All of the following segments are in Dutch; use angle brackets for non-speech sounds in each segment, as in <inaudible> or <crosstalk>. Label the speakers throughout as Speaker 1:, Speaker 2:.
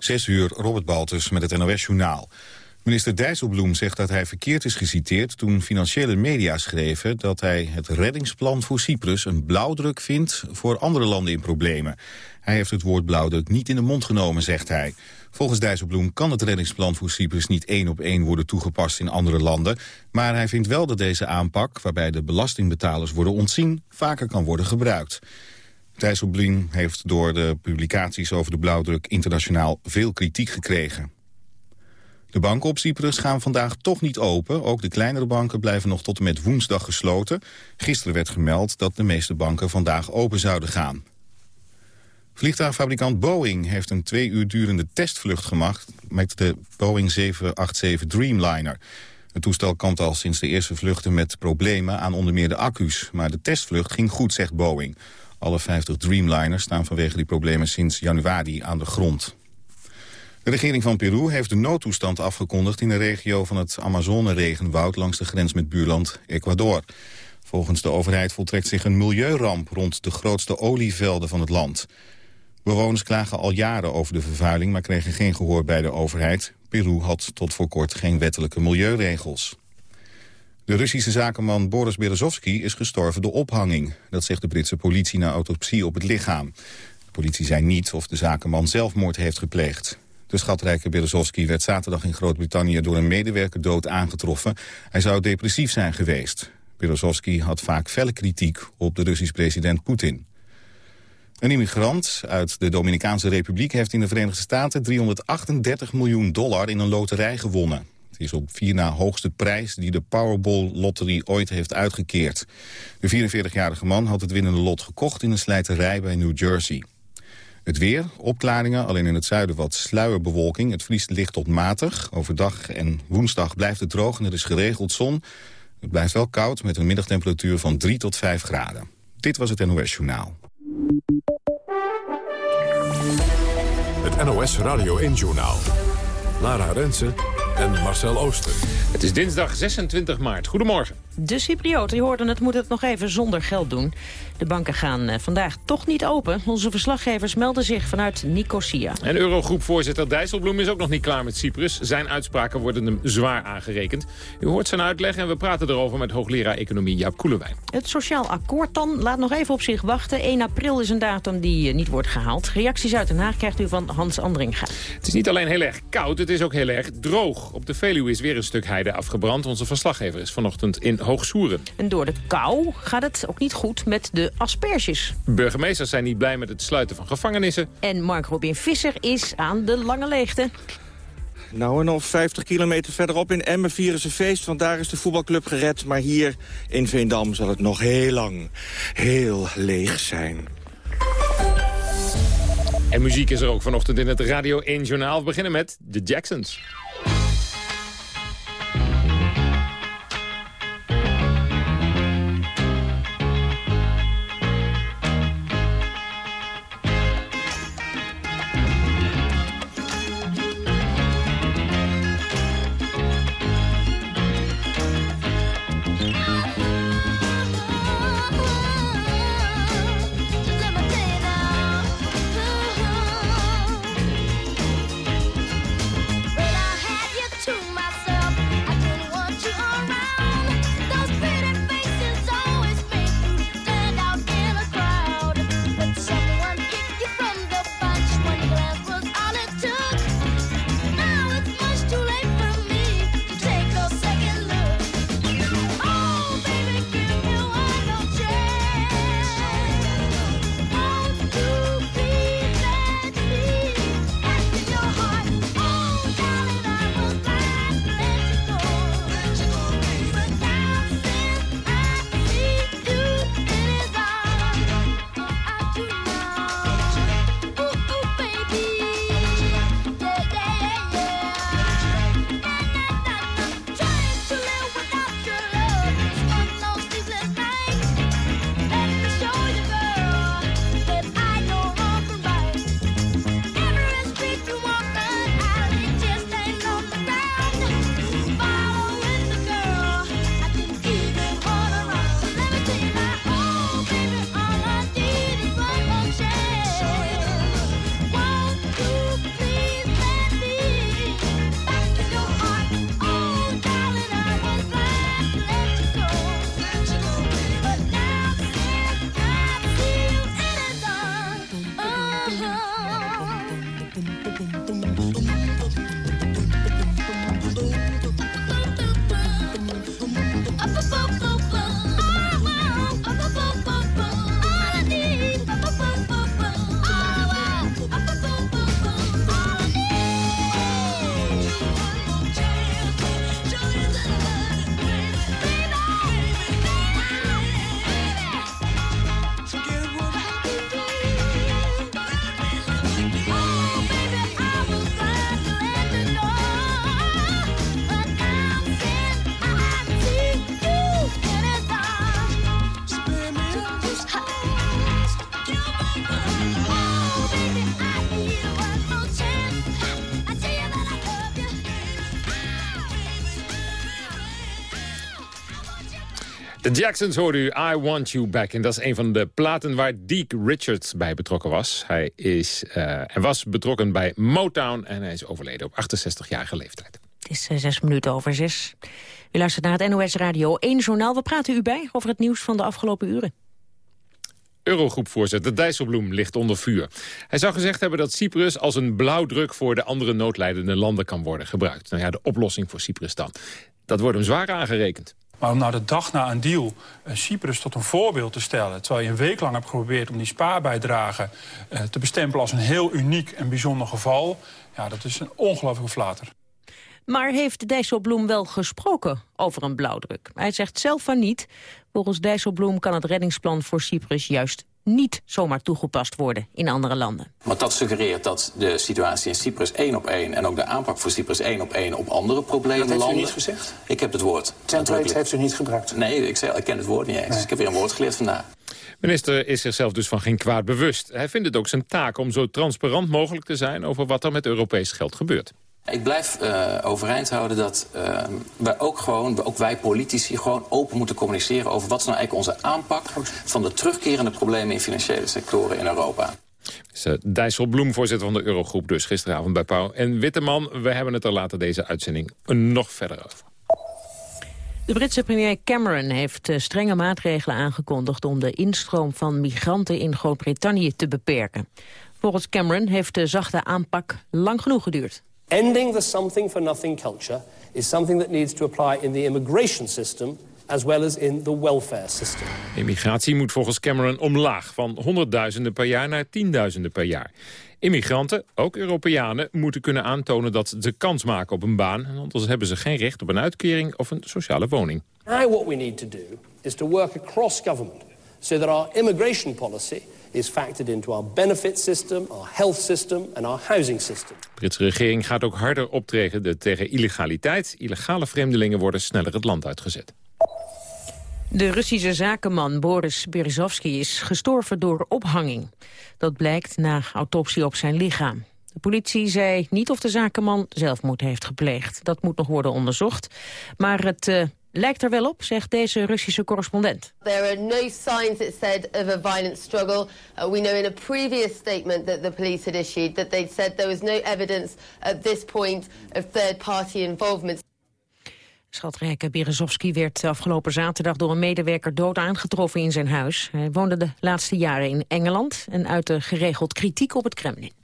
Speaker 1: Zes uur, Robert Baltus met het NOS-journaal. Minister Dijsselbloem zegt dat hij verkeerd is geciteerd... toen financiële media schreven dat hij het reddingsplan voor Cyprus... een blauwdruk vindt voor andere landen in problemen. Hij heeft het woord blauwdruk niet in de mond genomen, zegt hij. Volgens Dijsselbloem kan het reddingsplan voor Cyprus niet één op één worden toegepast in andere landen. Maar hij vindt wel dat deze aanpak, waarbij de belastingbetalers worden ontzien, vaker kan worden gebruikt. Dijsselbloem heeft door de publicaties over de blauwdruk internationaal veel kritiek gekregen. De banken op Cyprus gaan vandaag toch niet open. Ook de kleinere banken blijven nog tot en met woensdag gesloten. Gisteren werd gemeld dat de meeste banken vandaag open zouden gaan. Vliegtuigfabrikant Boeing heeft een twee uur durende testvlucht gemaakt... met de Boeing 787 Dreamliner. Het toestel kampt al sinds de eerste vluchten met problemen aan onder meer de accu's. Maar de testvlucht ging goed, zegt Boeing. Alle 50 Dreamliners staan vanwege die problemen sinds januari aan de grond. De regering van Peru heeft de noodtoestand afgekondigd... in de regio van het Amazone-regenwoud langs de grens met buurland Ecuador. Volgens de overheid voltrekt zich een milieuramp rond de grootste olievelden van het land. Bewoners klagen al jaren over de vervuiling, maar kregen geen gehoor bij de overheid. Peru had tot voor kort geen wettelijke milieuregels. De Russische zakenman Boris Berezovsky is gestorven door ophanging. Dat zegt de Britse politie na autopsie op het lichaam. De politie zei niet of de zakenman zelfmoord heeft gepleegd. De schatrijke Berezovsky werd zaterdag in Groot-Brittannië door een medewerker dood aangetroffen. Hij zou depressief zijn geweest. Berezovsky had vaak felle kritiek op de Russisch president Poetin. Een immigrant uit de Dominicaanse Republiek heeft in de Verenigde Staten 338 miljoen dollar in een loterij gewonnen. Is op vier na hoogste prijs die de Powerball-lotterie ooit heeft uitgekeerd. De 44-jarige man had het winnende lot gekocht in een slijterij bij New Jersey. Het weer, opklaringen, alleen in het zuiden wat sluierbewolking. Het vriest licht tot matig. Overdag en woensdag blijft het droog en er is geregeld zon. Het blijft wel koud met een middagtemperatuur van 3 tot 5 graden. Dit was het NOS Journaal.
Speaker 2: Het NOS Radio 1 Journaal. Lara Rensen en Marcel Ooster.
Speaker 3: Het is dinsdag 26 maart. Goedemorgen.
Speaker 4: De Cyprioten, je hoorde het, moeten het nog even zonder geld doen. De banken gaan eh, vandaag toch niet open. Onze verslaggevers melden zich vanuit Nicosia.
Speaker 3: En Eurogroepvoorzitter Dijsselbloem is ook nog niet klaar met Cyprus. Zijn uitspraken worden hem zwaar aangerekend. U hoort zijn uitleg en we praten erover met hoogleraar economie Jaap Koelewijn.
Speaker 4: Het sociaal akkoord dan laat nog even op zich wachten. 1 april is een datum die eh, niet wordt gehaald. Reacties uit Den Haag krijgt u van Hans Andringa.
Speaker 3: Het is niet alleen heel erg koud, het is ook heel erg droog. Op de Veluwe is weer een stuk heide afgebrand. Onze verslaggever is vanochtend in Hoogsoeren.
Speaker 4: En door de kou gaat het ook niet goed met de asperges.
Speaker 3: Burgemeesters zijn niet blij met het sluiten van gevangenissen.
Speaker 4: En Mark Robin Visser is aan de lange leegte.
Speaker 5: Nou, en nog 50 kilometer verderop in Emmen vieren ze feest... want daar is de voetbalclub gered. Maar hier in Veendam zal het nog heel lang heel leeg zijn.
Speaker 3: En muziek is er ook vanochtend in het Radio 1 Journaal. We beginnen met The Jacksons. De Jacksons hoorde u I Want You Back. En dat is een van de platen waar Deke Richards bij betrokken was. Hij is, uh, was betrokken bij Motown en hij is overleden op 68-jarige leeftijd.
Speaker 4: Het is uh, zes minuten over zes. U luistert naar het NOS Radio 1 Journaal. We praten u bij over het nieuws van de afgelopen uren.
Speaker 3: Eurogroepvoorzitter Dijsselbloem ligt onder vuur. Hij zou gezegd hebben dat Cyprus als een blauwdruk... voor de andere noodlijdende landen kan worden gebruikt. Nou ja, de oplossing voor Cyprus dan. Dat wordt hem zwaar aangerekend.
Speaker 6: Maar om nou de dag na een deal uh, Cyprus tot een voorbeeld te stellen... terwijl je een week lang hebt geprobeerd om die spaarbijdrage uh, te bestempelen... als een heel uniek en bijzonder geval... ja, dat is een ongelooflijke flater.
Speaker 4: Maar heeft Dijsselbloem wel gesproken over een blauwdruk? Hij zegt zelf van niet. Volgens Dijsselbloem kan het reddingsplan voor Cyprus juist niet zomaar toegepast worden in andere landen.
Speaker 7: Want dat suggereert dat de situatie in Cyprus één op één... en ook de aanpak voor Cyprus één op één op andere problemen
Speaker 8: Dat
Speaker 7: heeft
Speaker 8: u niet gezegd?
Speaker 7: Ik heb het woord.
Speaker 8: Template heeft u niet gebruikt?
Speaker 7: Nee, ik, zei, ik ken het woord niet eens. Nee. Ik heb weer een woord geleerd vandaag.
Speaker 3: Minister is zichzelf dus van geen kwaad bewust. Hij vindt het ook zijn taak om zo transparant mogelijk te zijn... over wat er met Europees geld gebeurt.
Speaker 7: Ik blijf uh, overeind houden dat uh, wij ook gewoon, ook wij politici, gewoon open moeten communiceren over wat is nou eigenlijk onze aanpak van de terugkerende problemen in financiële sectoren in Europa.
Speaker 3: Uh, Dijsselbloem, voorzitter van de Eurogroep, dus gisteravond bij Pauw en Witteman. We hebben het er later deze uitzending nog verder over.
Speaker 4: De Britse premier Cameron heeft strenge maatregelen aangekondigd om de instroom van migranten in Groot-Brittannië te beperken. Volgens Cameron heeft de zachte aanpak lang genoeg geduurd.
Speaker 9: Ending the something for nothing culture is something that needs to apply in the immigration system as well as in the welfare system.
Speaker 3: Immigratie moet volgens Cameron omlaag van honderdduizenden per jaar naar tienduizenden per jaar. Immigranten, ook Europeanen, moeten kunnen aantonen dat ze kans maken op een baan. Anders hebben ze geen recht op een uitkering of een sociale woning.
Speaker 9: Now what we need to do is to work across government so that our immigration policy is factored into our benefit system, our health system and our housing system.
Speaker 3: De Britse regering gaat ook harder optreden tegen illegaliteit. Illegale vreemdelingen worden sneller het land uitgezet.
Speaker 4: De Russische zakenman Boris Berezovsky is gestorven door ophanging. Dat blijkt na autopsie op zijn lichaam. De politie zei niet of de zakenman zelfmoord heeft gepleegd. Dat moet nog worden onderzocht. Maar het uh, lijkt er wel op, zegt deze Russische correspondent.
Speaker 10: There are no signs, it said, of a violent struggle. Uh, we know in a previous statement that the police had issued that they'd said there was no evidence at this point of third-party involvement.
Speaker 4: Schatrijke Berezovsky werd afgelopen zaterdag door een medewerker dood aangetroffen in zijn huis. Hij woonde de laatste jaren in Engeland en uitte geregeld kritiek op het Kremlin.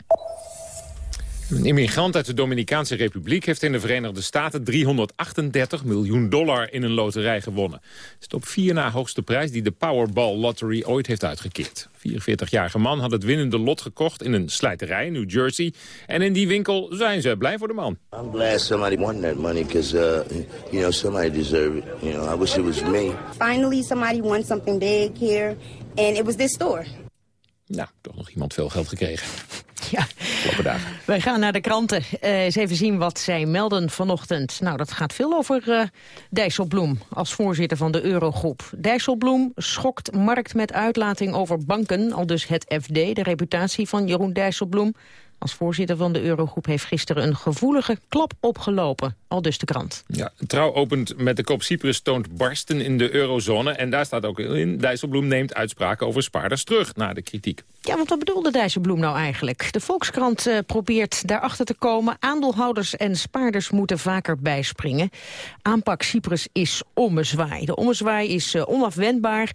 Speaker 3: Een immigrant uit de Dominicaanse Republiek heeft in de Verenigde Staten 338 miljoen dollar in een loterij gewonnen. Het is de op vier na hoogste prijs die de Powerball Lottery ooit heeft uitgekeerd. 44-jarige man had het winnende lot gekocht in een slijterij in New Jersey. En in die winkel zijn ze blij voor de man.
Speaker 11: I'm glad somebody won that money because, uh, you know, somebody deserved it. You know, I wish it was me.
Speaker 12: Finally somebody won something big here and it was this store.
Speaker 3: Nou, toch nog iemand veel geld gekregen.
Speaker 4: Ja. Wij gaan naar de kranten. Uh, eens even zien wat zij melden vanochtend. Nou, dat gaat veel over uh, Dijsselbloem als voorzitter van de Eurogroep. Dijsselbloem schokt markt met uitlating over banken, al dus het FD. De reputatie van Jeroen Dijsselbloem als voorzitter van de Eurogroep heeft gisteren een gevoelige klap opgelopen. Al dus de krant.
Speaker 3: Ja, Trouw opent met de kop Cyprus toont barsten in de eurozone. En daar staat ook in, Dijsselbloem neemt uitspraken over spaarders terug na de kritiek.
Speaker 4: Ja, want wat bedoelde Dijsselbloem nou eigenlijk? De Volkskrant uh, probeert daarachter te komen. Aandeelhouders en spaarders moeten vaker bijspringen. Aanpak Cyprus is ommezwaai. De ommezwaai is uh, onafwendbaar.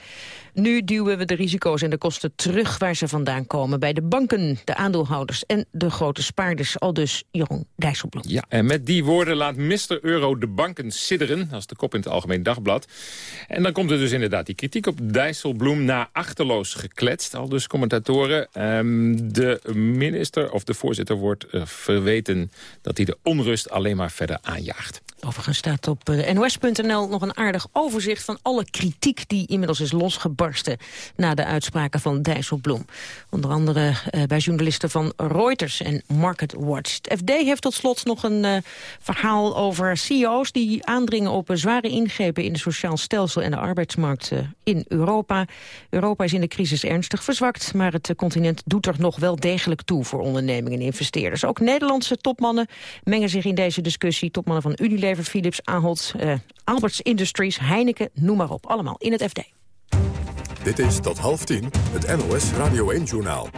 Speaker 4: Nu duwen we de risico's en de kosten terug waar ze vandaan komen. Bij de banken, de aandeelhouders en de grote spaarders. Al dus Jeroen Dijsselbloem.
Speaker 3: Ja, en met die woorden laat Mr. Euro de banken sidderen. Dat is de kop in het Algemeen Dagblad. En dan komt er dus inderdaad die kritiek op Dijsselbloem na achterloos gekletst. Al dus commentatoren. Um, de minister of de voorzitter wordt uh, verweten dat hij de onrust alleen maar verder aanjaagt.
Speaker 4: Overigens staat op uh, nos.nl nog een aardig overzicht van alle kritiek die inmiddels is losgebarsten na de uitspraken van Dijsselbloem. Onder andere uh, bij journalisten van Reuters en Market Watch. Het FD heeft tot slot nog een uh, verhaal over CEO's die aandringen op zware ingrepen in het sociaal stelsel en de arbeidsmarkt in Europa. Europa is in de crisis ernstig verzwakt, maar het continent doet er nog wel degelijk toe voor ondernemingen en investeerders. Ook Nederlandse topmannen mengen zich in deze discussie. Topmannen van Unilever, Philips, Ahold, Alberts Industries, Heineken, noem maar op. Allemaal in het FD.
Speaker 2: Dit is tot half tien het NOS Radio 1-journaal.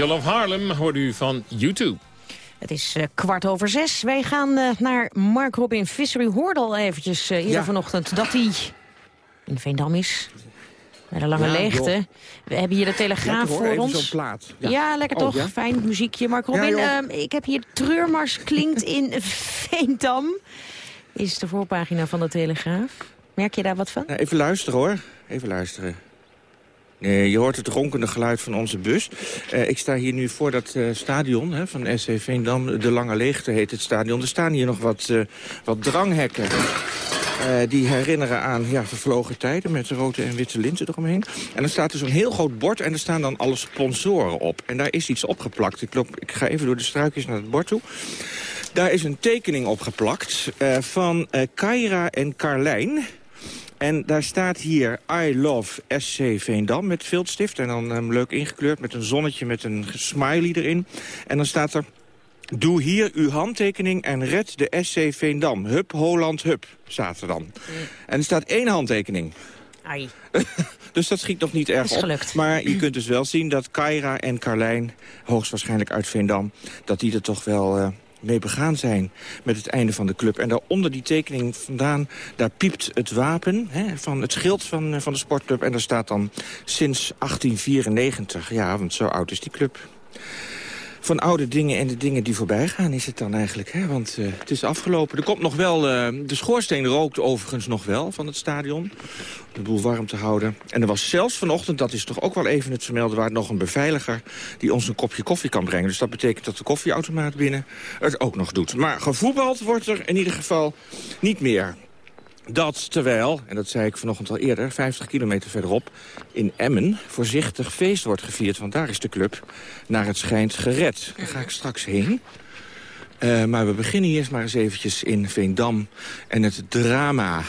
Speaker 3: Angel of Harlem hoort u van YouTube.
Speaker 4: Het is uh, kwart over zes. Wij gaan uh, naar Mark Robin Visser. U hoorde al eventjes uh, eerder ja. vanochtend dat hij in Veendam is. Bij de lange ja, leegte. Joh. We hebben hier de Telegraaf
Speaker 5: lekker,
Speaker 4: voor ons.
Speaker 5: Plaat.
Speaker 4: Ja. ja. lekker
Speaker 5: oh,
Speaker 4: toch?
Speaker 5: Ja?
Speaker 4: Fijn muziekje. Mark Robin, ik heb hier Treurmars klinkt in Veendam. Is de voorpagina van de Telegraaf. Merk je daar wat van?
Speaker 5: even luisteren hoor. Even luisteren. Nee, je hoort het ronkende geluid van onze bus. Uh, ik sta hier nu voor dat uh, stadion van SC Veendam. De Lange Leegte heet het stadion. Er staan hier nog wat, wat dranghekken. die herinneren aan ja, vervlogen tijden met rode en witte linten eromheen. En dan staat er zo'n heel groot bord en er staan dan alle sponsoren op. En daar is iets opgeplakt. Ik, loop, ik ga even door de struikjes naar het bord toe. Daar is een tekening opgeplakt van Kaira en Carlijn. En daar staat hier I love SC Veendam met viltstift. En dan um, leuk ingekleurd met een zonnetje met een smiley erin. En dan staat er... Doe hier uw handtekening en red de SC Veendam. Hup, Holland, hup, staat er dan. En er staat één handtekening.
Speaker 4: Ai. <laughs>
Speaker 5: dus dat schiet nog niet erg
Speaker 4: Is
Speaker 5: op. Maar je kunt dus wel zien dat Kaira en Carlijn, hoogstwaarschijnlijk uit Veendam... dat die er toch wel eh, mee begaan zijn met het einde van de club. En daar onder die tekening vandaan, daar piept het wapen hè, van het schild van, eh, van de sportclub. En daar staat dan sinds 1894. Ja, want zo oud is die club van oude dingen en de dingen die voorbij gaan is het dan eigenlijk. Hè? Want uh, het is afgelopen. Er komt nog wel, uh, de schoorsteen rookt overigens nog wel van het stadion. Om de boel warm te houden. En er was zelfs vanochtend, dat is toch ook wel even het vermelden waard... nog een beveiliger die ons een kopje koffie kan brengen. Dus dat betekent dat de koffieautomaat binnen het ook nog doet. Maar gevoetbald wordt er in ieder geval niet meer. Dat terwijl, en dat zei ik vanochtend al eerder, 50 kilometer verderop... in Emmen voorzichtig feest wordt gevierd. Want daar is de club naar het schijnt gered. Daar ga ik straks heen. Uh, maar we beginnen eerst maar eens eventjes in Veendam en het drama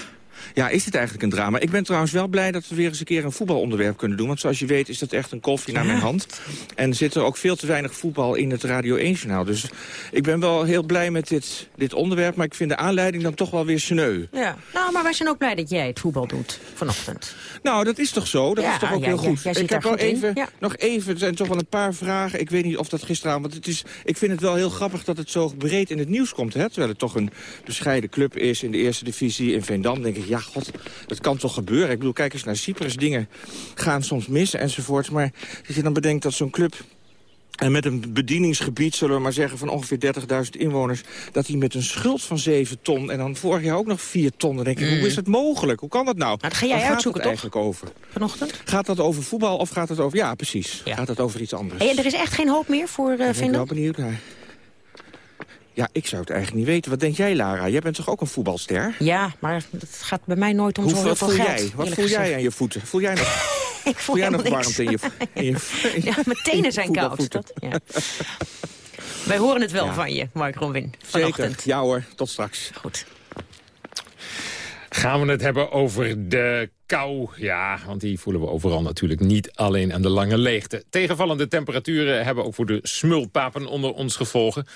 Speaker 5: ja, is het eigenlijk een drama? Ik ben trouwens wel blij dat we weer eens een keer een voetbalonderwerp kunnen doen. Want zoals je weet is dat echt een koffie naar mijn hand. En zit er ook veel te weinig voetbal in het Radio 1-journaal. Dus ik ben wel heel blij met dit, dit onderwerp. Maar ik vind de aanleiding dan toch wel weer sneu.
Speaker 4: Ja, nou, maar wij zijn ook blij dat jij het voetbal doet vanochtend.
Speaker 5: Nou, dat is toch zo? Dat
Speaker 4: Ja,
Speaker 5: is toch ook
Speaker 4: ja,
Speaker 5: heel goed. ik heb wel even, nog even, er zijn toch wel een paar vragen. Ik weet niet of dat gisteravond, want het is, ik vind het wel heel grappig dat het zo breed in het nieuws komt. Hè? Terwijl het toch een bescheiden club is in de eerste divisie. In Veendam denk ik, ja god, dat kan toch gebeuren. Ik bedoel, kijk eens naar Cyprus, dingen gaan soms mis enzovoorts. Maar als je dan bedenkt dat zo'n club... En met een bedieningsgebied, zullen we maar zeggen, van ongeveer 30.000 inwoners... dat die met een schuld van 7 ton en dan vorig jaar ook nog 4 ton... dan denk ik, hoe is het mogelijk? Hoe kan dat nou?
Speaker 4: Mm. dat ga jij
Speaker 5: Waar gaat
Speaker 4: uitzoeken,
Speaker 5: het
Speaker 4: toch?
Speaker 5: eigenlijk over?
Speaker 4: Vanochtend?
Speaker 5: Gaat dat over voetbal of gaat het over... Ja, precies. Gaat het over iets anders?
Speaker 4: En er is echt geen hoop meer voor eh
Speaker 5: Daar ben ik wel
Speaker 4: Veendam?
Speaker 5: benieuwd naar. Ja, ik zou het eigenlijk niet weten. Wat denk jij, Lara? Jij bent toch ook een voetbalster?
Speaker 4: Ja, maar het gaat bij mij nooit om zo heel
Speaker 5: wat
Speaker 4: veel
Speaker 5: voel
Speaker 4: geld.
Speaker 5: jij? Wat voel jij aan je voeten? Voel jij nog, <laughs>
Speaker 4: Ik voel
Speaker 5: voel jij nog
Speaker 4: helemaal
Speaker 5: warmte
Speaker 4: niks.
Speaker 5: in je, in je, <laughs> in je-
Speaker 4: Ja, mijn tenen zijn koud. Dat, ja. Wij horen het wel
Speaker 5: Ja.
Speaker 4: van je, Mark Robin,
Speaker 5: Zeker. Ja hoor, tot straks.
Speaker 4: Goed.
Speaker 3: Gaan we het hebben over de kou? Ja, want die voelen we overal natuurlijk niet alleen aan de lange leegte. Tegenvallende temperaturen hebben ook voor de smulpapen onder ons gevolgen.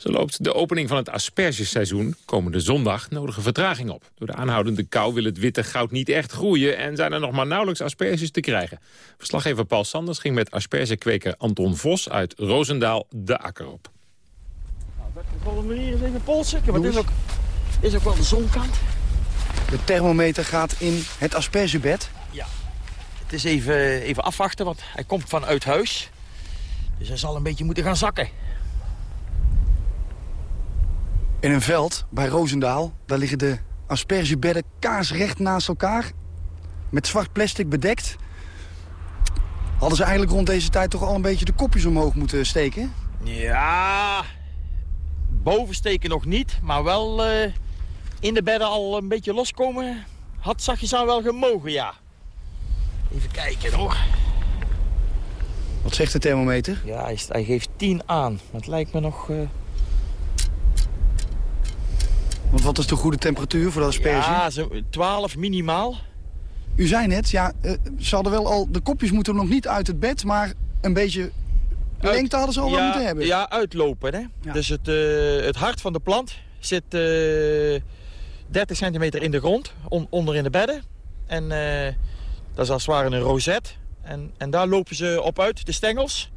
Speaker 3: Zo loopt de opening van het aspergeseizoen komende zondag nodige vertraging op. Door de aanhoudende kou wil het witte goud niet echt groeien... en zijn er nog maar nauwelijks asperges te krijgen. Verslaggever Paul Sanders ging met aspergekweker Anton Vos uit Roosendaal de akker op.
Speaker 8: De volgende manier is even polsen. Want dit is ook, dit is ook wel de zonkant.
Speaker 13: De thermometer gaat in het aspergebed.
Speaker 8: Ja. Het is even, even afwachten, want hij komt vanuit huis. Dus hij zal een beetje moeten gaan zakken.
Speaker 13: In een veld bij Roosendaal, daar liggen de aspergebedden kaarsrecht naast elkaar. Met zwart plastic bedekt. Hadden ze eigenlijk rond deze tijd toch al een beetje de kopjes omhoog moeten steken?
Speaker 8: Ja, boven steken nog niet, maar wel eh, in de bedden al een beetje loskomen. Had zachtjes aan wel gemogen, ja. Even kijken hoor.
Speaker 13: Wat zegt de thermometer?
Speaker 8: Ja, hij, geeft 10 aan. Maar het lijkt me nog... eh,
Speaker 13: Want wat is de goede temperatuur voor de asperge?
Speaker 8: ja, zo 12 minimaal.
Speaker 13: U zei net, ja, eh, ze hadden wel al, de kopjes moeten nog niet uit het bed, maar een beetje
Speaker 8: Uit-
Speaker 13: lengte hadden ze al wel moeten hebben.
Speaker 8: Ja, uitlopen. Hè?
Speaker 13: Ja.
Speaker 8: Dus het, eh, het hart van de plant zit eh 30 centimeter in de grond, on- onder in de bedden. En eh, dat is als het ware een roset. En, en daar lopen ze op uit, de stengels.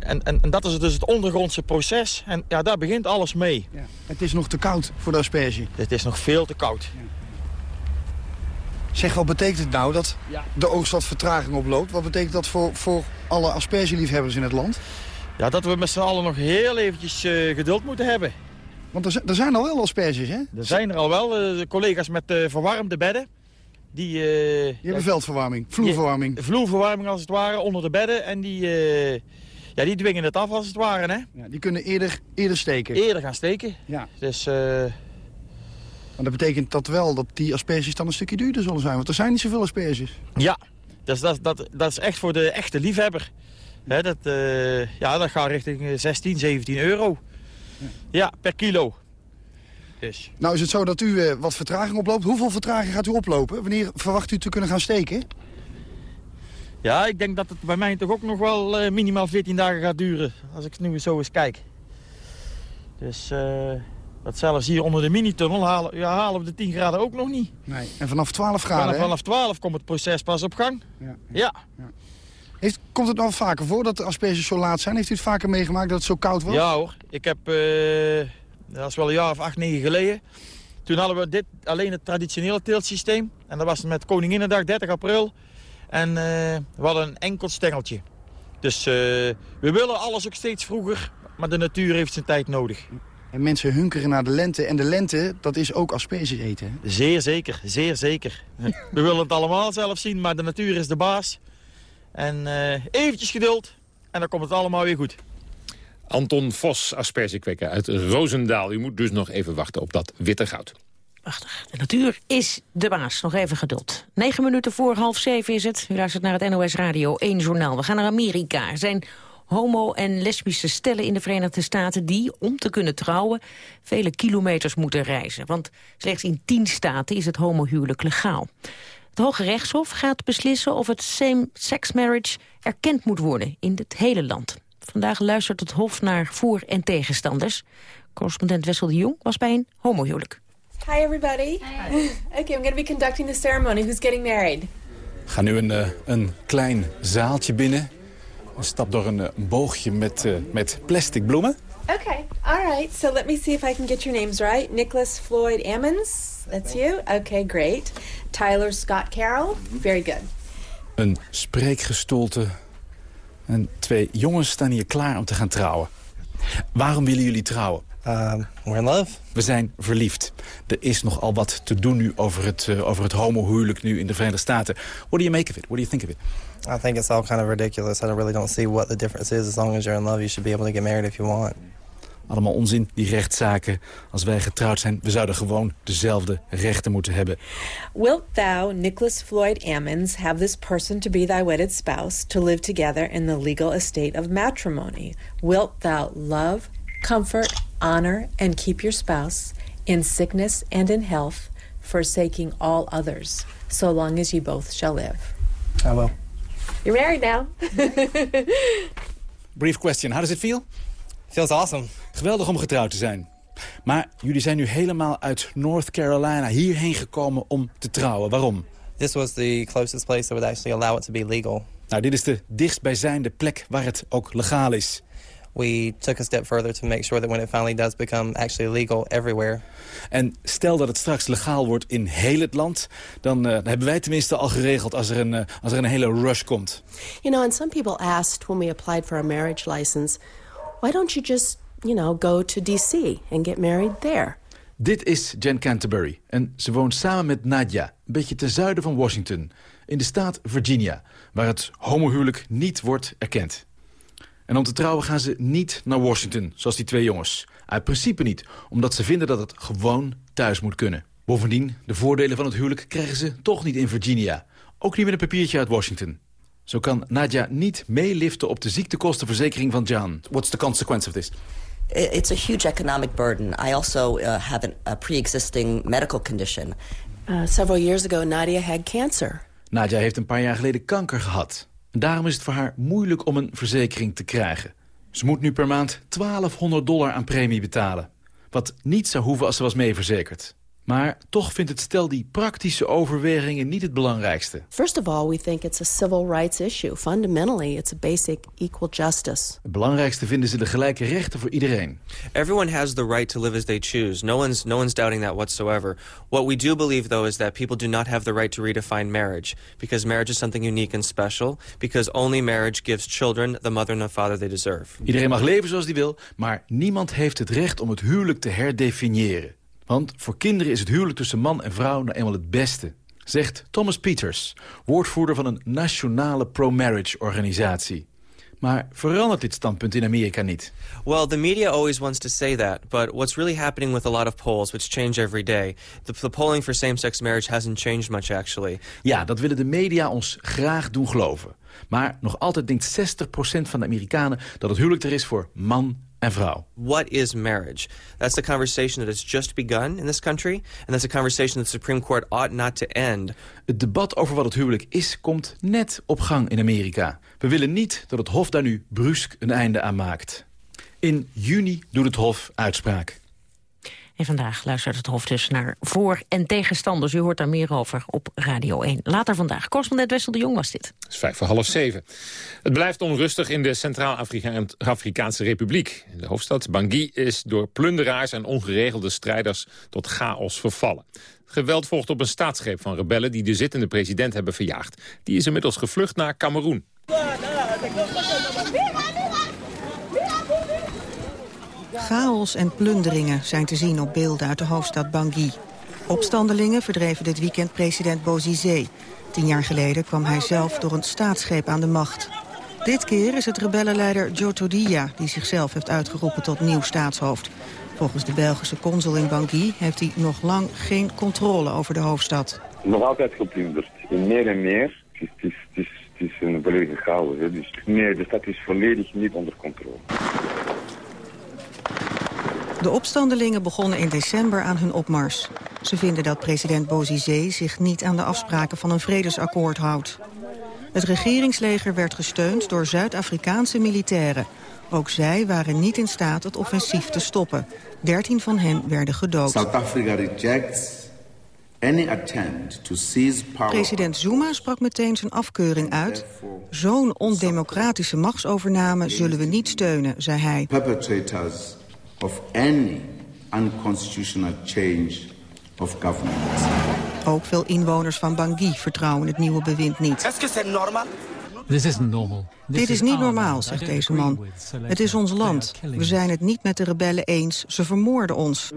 Speaker 8: En, en, en dat is dus het ondergrondse proces. En ja, daar begint alles mee.
Speaker 13: Ja. Het is nog te koud voor de asperge.
Speaker 8: Het is nog veel te koud.
Speaker 13: Zeg, wat betekent het nou dat
Speaker 8: Ja.
Speaker 13: de oogst wat vertraging oploopt? Wat betekent dat voor, voor alle aspergeliefhebbers in het land?
Speaker 8: Ja, dat we met z'n allen nog heel eventjes eh, geduld moeten hebben.
Speaker 13: Want er, er zijn al wel asperges, hè?
Speaker 8: Er zijn er al wel eh, collega's met eh, verwarmde bedden. Die, eh,
Speaker 13: Die
Speaker 8: ja,
Speaker 13: hebben veldverwarming, vloerverwarming.
Speaker 8: vloerverwarming als het ware onder de bedden. En die, eh, ja, die dwingen het af als het ware. Hè?
Speaker 13: Ja, die kunnen eerder, eerder steken.
Speaker 8: Eerder gaan steken.
Speaker 13: Ja.
Speaker 8: Dus eh,
Speaker 13: Maar dat betekent dat wel dat die asperges dan een stukje duurder zullen zijn. Want er zijn niet zoveel asperges.
Speaker 8: ja, dus dat, dat, dat is echt voor de echte liefhebber. Hè, dat, eh, ja, dat gaat richting eh, 16, 17 euro. Ja, per kilo. Dus.
Speaker 13: Nou is het zo dat u eh, wat vertraging oploopt. Hoeveel vertraging gaat u oplopen? Wanneer verwacht u te kunnen gaan steken?
Speaker 8: Ja, ik denk dat het bij mij toch ook nog wel eh, minimaal 14 dagen gaat duren. Als ik nu zo eens kijk. Dus eh, dat zelfs hier onder de minitunnel halen, ja, halen we de 10 graden ook nog niet.
Speaker 13: Nee. En vanaf 12 graden,
Speaker 8: Vanaf, vanaf 12 komt het proces pas op gang.
Speaker 13: Ja.
Speaker 8: Ja.
Speaker 13: Heeft, komt het nou vaker voor dat de asperges zo laat zijn? Heeft u het vaker meegemaakt dat het zo koud was?
Speaker 8: Ja hoor, ik heb, eh, dat is wel een jaar of acht, negen geleden. Toen hadden we dit, alleen het traditionele teeltsysteem. En dat was met Koninginnedag, 30 april. En eh, we hadden een enkel stengeltje. Dus eh, we willen alles ook steeds vroeger, maar de natuur heeft zijn tijd nodig.
Speaker 13: En mensen hunkeren naar de lente. En de lente, dat is ook asperges eten, hè?
Speaker 8: Zeer zeker, zeer zeker. <laughs> we willen het allemaal zelf zien, maar de natuur is de baas. En eh, eventjes geduld en dan komt het allemaal weer goed.
Speaker 3: Anton Vos, aspergekweker uit Roosendaal. U moet dus nog even wachten op dat witte goud.
Speaker 4: De natuur is de baas. Nog even geduld. Negen minuten voor half zeven is het. U luistert naar het NOS Radio 1 Journaal. We gaan naar Amerika. Er zijn homo- en lesbische stellen in de Verenigde Staten... die, om te kunnen trouwen, vele kilometers moeten reizen. Want slechts in tien staten is het homohuwelijk legaal. Het Hoge Rechtshof gaat beslissen of het same-sex marriage erkend moet worden in het hele land. Vandaag luistert het Hof naar voor- en tegenstanders. Correspondent Wessel de Jong was bij een homohuwelijk.
Speaker 14: Hi, everybody. <laughs> okay, I'm going to be conducting the ceremony. Who's getting married?
Speaker 15: We gaan nu een, eh, een klein zaaltje binnen. Een stap door een, eh, een boogje met, eh, met plastic bloemen.
Speaker 14: Okay, all right. So let me see if I can get your names right. Nicholas Floyd Ammons, that's you. Okay, great. Tyler Scott Carroll, very good.
Speaker 15: Een spreekgestoelte. En twee jongens staan hier klaar om te gaan trouwen. Waarom willen jullie trouwen?
Speaker 16: Um, we're in love.
Speaker 15: We zijn verliefd. Er is nogal wat te doen nu over het, uh, over het homohuwelijk nu in de Verenigde Staten. What do you make of it? What do you think of it?
Speaker 16: I think it's all kind of ridiculous. I really don't see what the difference is. As long as you're in love, you should be able to get married if you want.
Speaker 15: Allemaal onzin, die rechtszaken. Als wij getrouwd zijn, we zouden gewoon dezelfde rechten moeten hebben.
Speaker 14: Wilt thou, Nicholas Floyd Ammons, have this person to be thy wedded spouse, to live together in the legal estate of matrimony? Wilt thou love, comfort, honor, and keep your spouse in sickness and in health, forsaking all others, so long as ye both shall live?
Speaker 16: I will.
Speaker 14: You're married now. <laughs>
Speaker 15: Brief question, how does it feel?
Speaker 16: Feels awesome.
Speaker 15: Geweldig om getrouwd te zijn. Maar jullie zijn nu helemaal uit North Carolina hierheen gekomen om te trouwen. Waarom?
Speaker 16: This was the closest place that would actually allow it to be legal.
Speaker 15: Nou, dit is de dichtstbijzijnde plek waar het ook legaal is.
Speaker 16: We took a step further to make sure that when it finally does become actually legal everywhere.
Speaker 15: En stel dat het straks legaal wordt in heel het land... dan uh, hebben wij tenminste al geregeld als er, een, uh, als er een hele rush komt.
Speaker 17: You know, and some people asked when we applied for a marriage license... why don't you just, you know, go to D.C. and get married there?
Speaker 15: Dit is Jen Canterbury en ze woont samen met Nadia... een beetje ten zuiden van Washington, in de staat Virginia... waar het homohuwelijk niet wordt erkend. En om te trouwen gaan ze niet naar Washington, zoals die twee jongens. Uit principe niet, omdat ze vinden dat het gewoon thuis moet kunnen. Bovendien, de voordelen van het huwelijk krijgen ze toch niet in Virginia. Ook niet met een papiertje uit Washington. Zo kan Nadia niet meeliften op de ziektekostenverzekering van Jan. What's the consequence of this?
Speaker 18: It's a huge economic burden. I also uh, have an, a pre-existing medical condition.
Speaker 17: Uh, several years ago, Nadia had cancer.
Speaker 15: Nadia heeft een paar jaar geleden kanker gehad. Daarom is het voor haar moeilijk om een verzekering te krijgen. Ze moet nu per maand 1200 dollar aan premie betalen. Wat niet zou hoeven als ze was meeverzekerd. Maar toch vindt het stel die praktische overwegingen niet het belangrijkste.
Speaker 17: First of all, we think it's a civil rights issue. Fundamentally, it's a basic equal justice.
Speaker 15: Het belangrijkste vinden ze de gelijke rechten voor iedereen.
Speaker 19: Everyone has the right to live as they choose. No one's, no one's doubting that whatsoever. What we do believe, though, is that people do not have the right to redefine marriage. Because marriage is something unique and special. Because only marriage gives children the mother and the father they deserve.
Speaker 15: Iedereen mag leven zoals hij wil, maar niemand heeft het recht om het huwelijk te herdefiniëren. Want voor kinderen is het huwelijk tussen man en vrouw nou eenmaal het beste. Zegt Thomas Peters, woordvoerder van een nationale pro-marriage organisatie. Maar verandert dit standpunt in Amerika niet?
Speaker 19: Well, the media always wants to say that, but what's really happening with a lot of polls, which change every day, the, the polling for same-sex marriage hasn't changed much actually.
Speaker 15: Ja, dat willen de media ons graag doen geloven. Maar nog altijd denkt 60% van de Amerikanen dat het huwelijk er is voor man en vrouw.
Speaker 19: What is marriage? That's the conversation that has just begun in this country. And that's a conversation that the Supreme Court ought not to end.
Speaker 15: Het debat over wat het huwelijk is komt net op gang in Amerika. We willen niet dat het Hof daar nu brusk een einde aan maakt. In juni doet het Hof uitspraak.
Speaker 4: En vandaag luistert het Hof dus naar voor- en tegenstanders. U hoort daar meer over op Radio 1. Later vandaag. Correspondent Wessel de Jong was dit.
Speaker 3: Het is vijf voor half zeven. Het blijft onrustig in de Centraal-Afrikaanse Republiek. De hoofdstad Bangui is door plunderaars en ongeregelde strijders tot chaos vervallen. Geweld volgt op een staatsgreep van rebellen die de zittende president hebben verjaagd. Die is inmiddels gevlucht naar Cameroen.
Speaker 20: Chaos en plunderingen zijn te zien op beelden uit de hoofdstad Bangui. Opstandelingen verdreven dit weekend president Bozizé. Tien jaar geleden kwam hij zelf door een staatsgreep aan de macht. Dit keer is het rebellenleider Jotodilla die zichzelf heeft uitgeroepen tot nieuw staatshoofd. Volgens de Belgische consul in Bangui heeft hij nog lang geen controle over de hoofdstad.
Speaker 21: Nog altijd geplunderd. Meer en meer. Het is, is, is, een volledige chaos. Dus nee, de stad is volledig niet onder controle.
Speaker 20: De opstandelingen begonnen in december aan hun opmars. Ze vinden dat president Bozizé zich niet aan de afspraken van een vredesakkoord houdt. Het regeringsleger werd gesteund door Zuid-Afrikaanse militairen. Ook zij waren niet in staat het offensief te stoppen. Dertien van hen werden gedood.
Speaker 22: South Africa rejects any attempt to seize power.
Speaker 20: President Zuma sprak meteen zijn afkeuring uit. Zo'n ondemocratische machtsovername zullen we niet steunen, zei hij.
Speaker 22: Perpetrators of any unconstitutional change of government.
Speaker 20: Ook veel inwoners van Bangui vertrouwen het nieuwe bewind niet.
Speaker 23: This isn't normal.
Speaker 20: Dit is niet normaal, zegt deze man. Het is ons land. We zijn het niet met de rebellen eens. Ze vermoorden ons.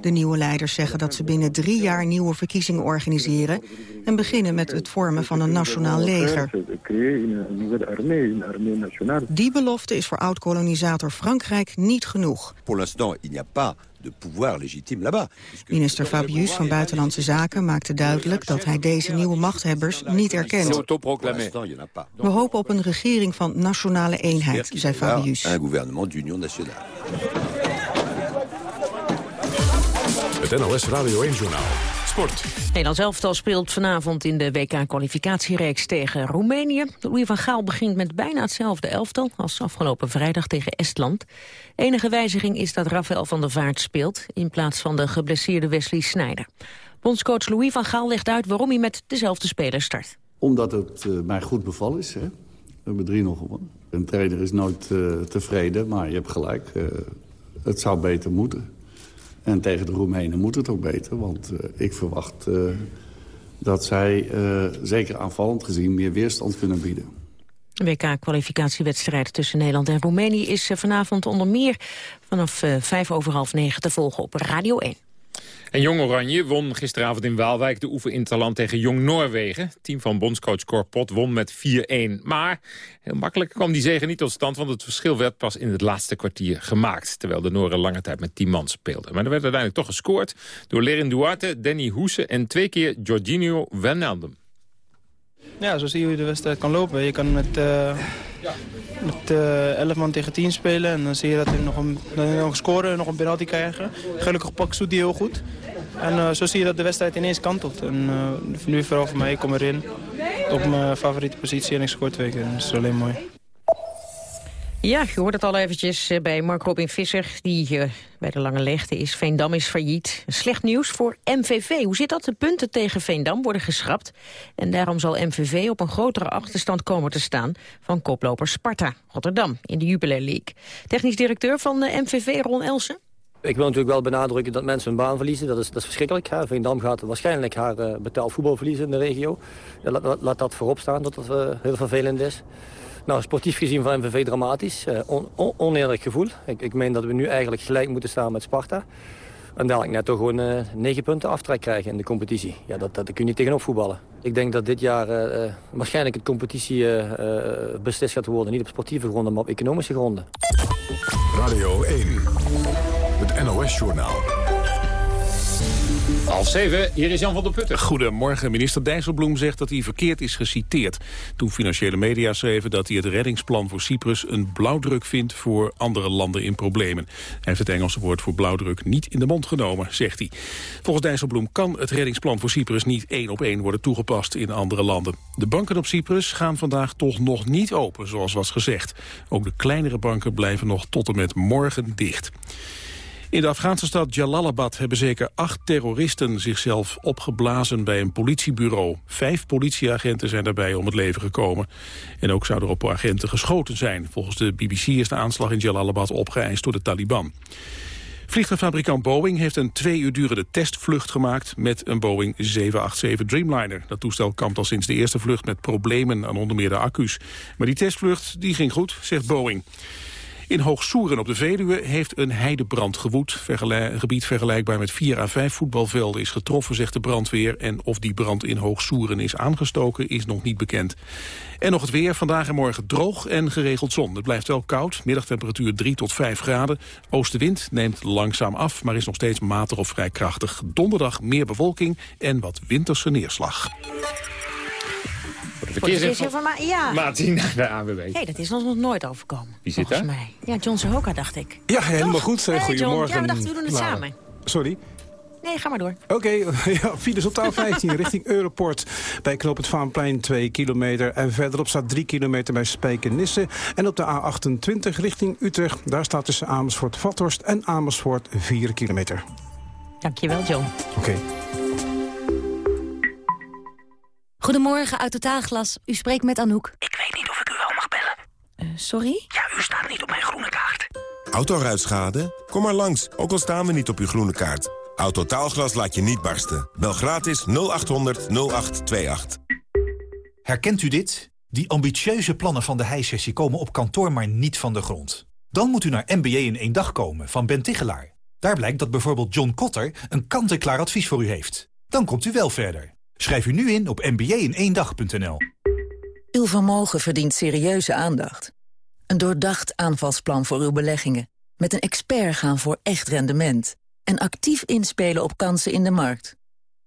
Speaker 20: De nieuwe leiders zeggen dat ze binnen drie jaar nieuwe verkiezingen organiseren... en beginnen met het vormen van een nationaal leger. Die belofte is voor oud-kolonisator Frankrijk niet genoeg.
Speaker 24: Pour l'instant, il n'y a pas de pouvoir légitime là-bas.
Speaker 20: Minister Fabius van Buitenlandse Zaken maakte duidelijk... dat hij deze nieuwe machthebbers niet erkent. We hopen op een regering van nationale eenheid, zei Fabius.
Speaker 24: Un gouvernement d'union nationale.
Speaker 2: Het NOS Radio 1-journaal. Sport.
Speaker 4: Nederland elftal speelt vanavond in de WK-kwalificatiereeks tegen Roemenië. Louis van Gaal begint met bijna hetzelfde elftal als afgelopen vrijdag tegen Estland. Enige wijziging is dat Rafael van der Vaart speelt in plaats van de geblesseerde Wesley Sneijder. Bondscoach Louis van Gaal legt uit waarom hij met dezelfde spelers start.
Speaker 25: Omdat het uh, mij goed bevallen is. Hè? We hebben drie nog gewonnen. Een trainer is nooit uh, tevreden, maar je hebt gelijk. Uh, het zou beter moeten. En tegen de Roemenen moet het ook beter, want uh, ik verwacht uh, dat zij, uh, zeker aanvallend gezien, meer weerstand kunnen bieden.
Speaker 4: De WK-kwalificatiewedstrijd tussen Nederland en Roemenië is vanavond onder meer vanaf vijf over half negen te volgen op Radio 1.
Speaker 3: En Jong Oranje won gisteravond in Waalwijk de oefeninterland tegen Jong Noorwegen. Team van bondscoach Cor Pot won met 4-1. Maar heel makkelijk kwam die zege niet tot stand, want het verschil werd pas in het laatste kwartier gemaakt. Terwijl de Noren lange tijd met 10 man speelden. Maar er werd uiteindelijk toch gescoord door Lerin Duarte, Danny Hoese en twee keer Jorginho Wijnaldum.
Speaker 26: Ja, zo zie je hoe de wedstrijd kan lopen. Je kan met, uh, met uh, 11 man tegen 10 spelen en dan zie je dat hij nog een, nog scoren, nog een penalty krijgen. Gelukkig pakt Soet die heel goed. En uh, zo zie je dat de wedstrijd ineens kantelt. En nu vooral voor mij, ik kom erin op mijn favoriete positie en ik scoor twee keer. Dat is alleen mooi.
Speaker 4: Ja, je hoort het al eventjes bij Mark Robin Visser, die uh, bij de lange leegte is. Veendam is failliet. Slecht nieuws voor MVV. Hoe zit dat? De punten tegen Veendam worden geschrapt. En daarom zal MVV op een grotere achterstand komen te staan... van koploper Sparta, Rotterdam, in de Jubilee League. Technisch directeur van de MVV, Ron Elsen.
Speaker 27: Ik wil natuurlijk wel benadrukken dat mensen hun baan verliezen. Dat is, dat is verschrikkelijk. Hè. Veendam gaat waarschijnlijk haar uh, betaald voetbal verliezen in de regio. Laat, laat, dat voorop staan, dat dat heel vervelend is. Nou, sportief gezien van MVV dramatisch. Uh, on, on, oneerlijk gevoel. Ik, ik meen dat we nu eigenlijk gelijk moeten staan met Sparta. En dadelijk net toch gewoon uh, punten aftrek krijgen in de competitie. Ja, dat, dat kun je niet tegenop voetballen. Ik denk dat dit jaar uh, waarschijnlijk het competitie beslist gaat worden. Niet op sportieve gronden, maar op economische gronden.
Speaker 2: Radio 1, het NOS-journaal.
Speaker 3: Half zeven, hier is Jan van der Putten.
Speaker 28: Goedemorgen. Minister Dijsselbloem zegt dat hij verkeerd is geciteerd. Toen financiële media schreven dat hij het reddingsplan voor Cyprus... een blauwdruk vindt voor andere landen in problemen. Hij heeft het Engelse woord voor blauwdruk niet in de mond genomen, zegt hij. Volgens Dijsselbloem kan het reddingsplan voor Cyprus niet één op één worden toegepast in andere landen. De banken op Cyprus gaan vandaag toch nog niet open, zoals was gezegd. Ook de kleinere banken blijven nog tot en met morgen dicht. In de Afghaanse stad Jalalabad hebben zeker acht terroristen zichzelf opgeblazen bij een politiebureau. Vijf politieagenten zijn daarbij om het leven gekomen. En ook zouden er op agenten geschoten zijn. Volgens de BBC is de aanslag in Jalalabad opgeëist door de Taliban. Vliegtuigfabrikant Boeing heeft een twee uur durende testvlucht gemaakt met een Boeing 787 Dreamliner. Dat toestel kampt al sinds de eerste vlucht met problemen aan onder meer de accu's. Maar die testvlucht die ging goed, zegt Boeing. In Hoogsoeren op de Veluwe heeft een heidebrand gewoed. Een gebied vergelijkbaar met 4 à 5 voetbalvelden is getroffen, zegt de brandweer. En of die brand in Hoogsoeren is aangestoken, is nog niet bekend. En nog het weer. Vandaag en morgen droog en geregeld zon. Het blijft wel koud. Middagtemperatuur 3 tot 5 graden. Oostenwind neemt langzaam af, maar is nog steeds matig of vrij krachtig. Donderdag meer bewolking en wat winterse neerslag.
Speaker 3: Voor de verkeersinformatie.
Speaker 4: Ja.
Speaker 3: Martin naar de AWB.
Speaker 4: Hey, dat is ons nog nooit overkomen.
Speaker 3: Wie zit
Speaker 4: volgens
Speaker 3: daar?
Speaker 4: mij. Ja, John Sohoka, dacht ik.
Speaker 29: Ja, helemaal
Speaker 4: Toch?
Speaker 29: goed.
Speaker 4: Hey, John.
Speaker 29: Goedemorgen.
Speaker 4: Ja, we dachten we doen het
Speaker 29: Lara.
Speaker 4: samen.
Speaker 29: Sorry?
Speaker 4: Nee, ga maar door.
Speaker 29: Oké, <laughs> ja, files op de <laughs> A15 richting Europort. Bij Knoop het Vaanplein 2 kilometer. En verderop staat 3 kilometer bij Spijkenisse. En op de A28 richting Utrecht. Daar staat tussen Amersfoort-Vathorst en Amersfoort 4 kilometer.
Speaker 4: Dankjewel, John.
Speaker 29: Oké.
Speaker 30: Goedemorgen, uit Totaalglas. U spreekt met Anouk.
Speaker 31: Ik weet niet of ik u wel mag bellen.
Speaker 30: sorry?
Speaker 31: Ja, u staat niet op mijn groene kaart.
Speaker 32: Autoruitschade? Kom maar langs, ook al staan we niet op uw groene kaart. Autotaalglas laat je niet barsten. Bel gratis 0800 0828.
Speaker 33: Herkent u dit? Die ambitieuze plannen van de heissessie komen op kantoor maar niet van de grond. Dan moet u naar MBA in één dag komen van Ben Tigelaar. Daar blijkt dat bijvoorbeeld John Kotter een kant-en-klaar advies voor u heeft. Dan komt u wel verder. Schrijf u nu in op mba-in-één-dag.nl.
Speaker 34: Uw vermogen verdient serieuze aandacht. Een doordacht aanvalsplan voor uw beleggingen. Met een expert gaan voor echt rendement. En actief inspelen op kansen in de markt.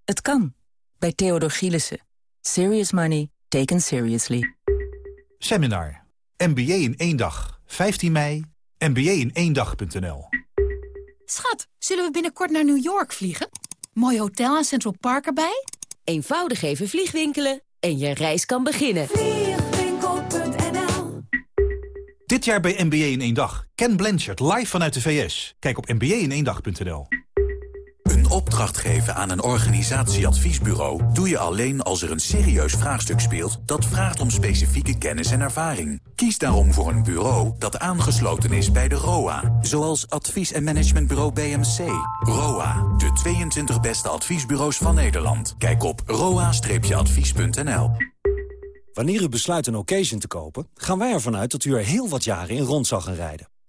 Speaker 34: Het kan. Bij Theodor Gielissen. Serious money taken seriously.
Speaker 33: Seminar. MBA in één dag. 15 mei. mba-in-één-dag.nl.
Speaker 35: Schat, zullen we binnenkort naar New York vliegen? Mooi hotel en Central Park erbij?
Speaker 36: Eenvoudig even vliegwinkelen en je reis kan beginnen.
Speaker 35: Vliegwinkel.nl
Speaker 33: Dit jaar bij MBA in één dag. Ken Blanchard live vanuit de VS. Kijk op mba-in-één-dag.nl.
Speaker 37: Opdracht geven aan een organisatieadviesbureau doe je alleen als er een serieus vraagstuk speelt dat vraagt om specifieke kennis en ervaring. Kies daarom voor een bureau dat aangesloten is bij de ROA, zoals advies- en managementbureau BMC. ROA, de 22 beste adviesbureaus van Nederland. Kijk op roa-advies.nl.
Speaker 38: Wanneer u besluit een occasion te kopen, gaan wij ervan uit dat u er heel wat jaren in rond zal gaan rijden.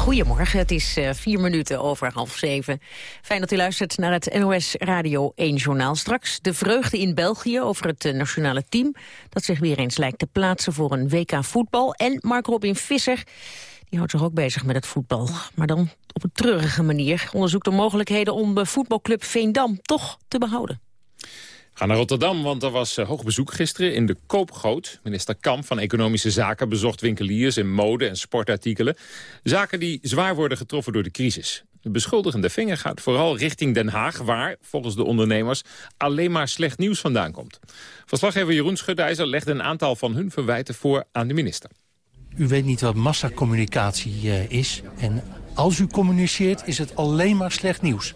Speaker 4: Goedemorgen, het is eh, vier minuten over half zeven. Fijn dat u luistert naar het NOS Radio 1 Journaal. Straks de vreugde in België over het eh, nationale team... dat zich weer eens lijkt te plaatsen voor een WK voetbal. En Mark Robin Visser, die houdt zich ook bezig met het voetbal. Maar dan op een treurige manier. Onderzoekt de mogelijkheden om de voetbalclub Veendam toch te behouden.
Speaker 3: Ga naar Rotterdam, want er was eh, hoog bezoek gisteren in de Koopgoot. Minister Kamp van Economische Zaken bezocht winkeliers in mode- en sportartikelen. Zaken die zwaar worden getroffen door de crisis. De beschuldigende vinger gaat vooral richting Den Haag... waar, volgens de ondernemers, alleen maar slecht nieuws vandaan komt. Verslaggever Jeroen Schudijzer legde een aantal van hun verwijten voor aan de minister.
Speaker 39: U weet niet wat massacommunicatie uh, is. En als u communiceert, is het alleen maar slecht nieuws.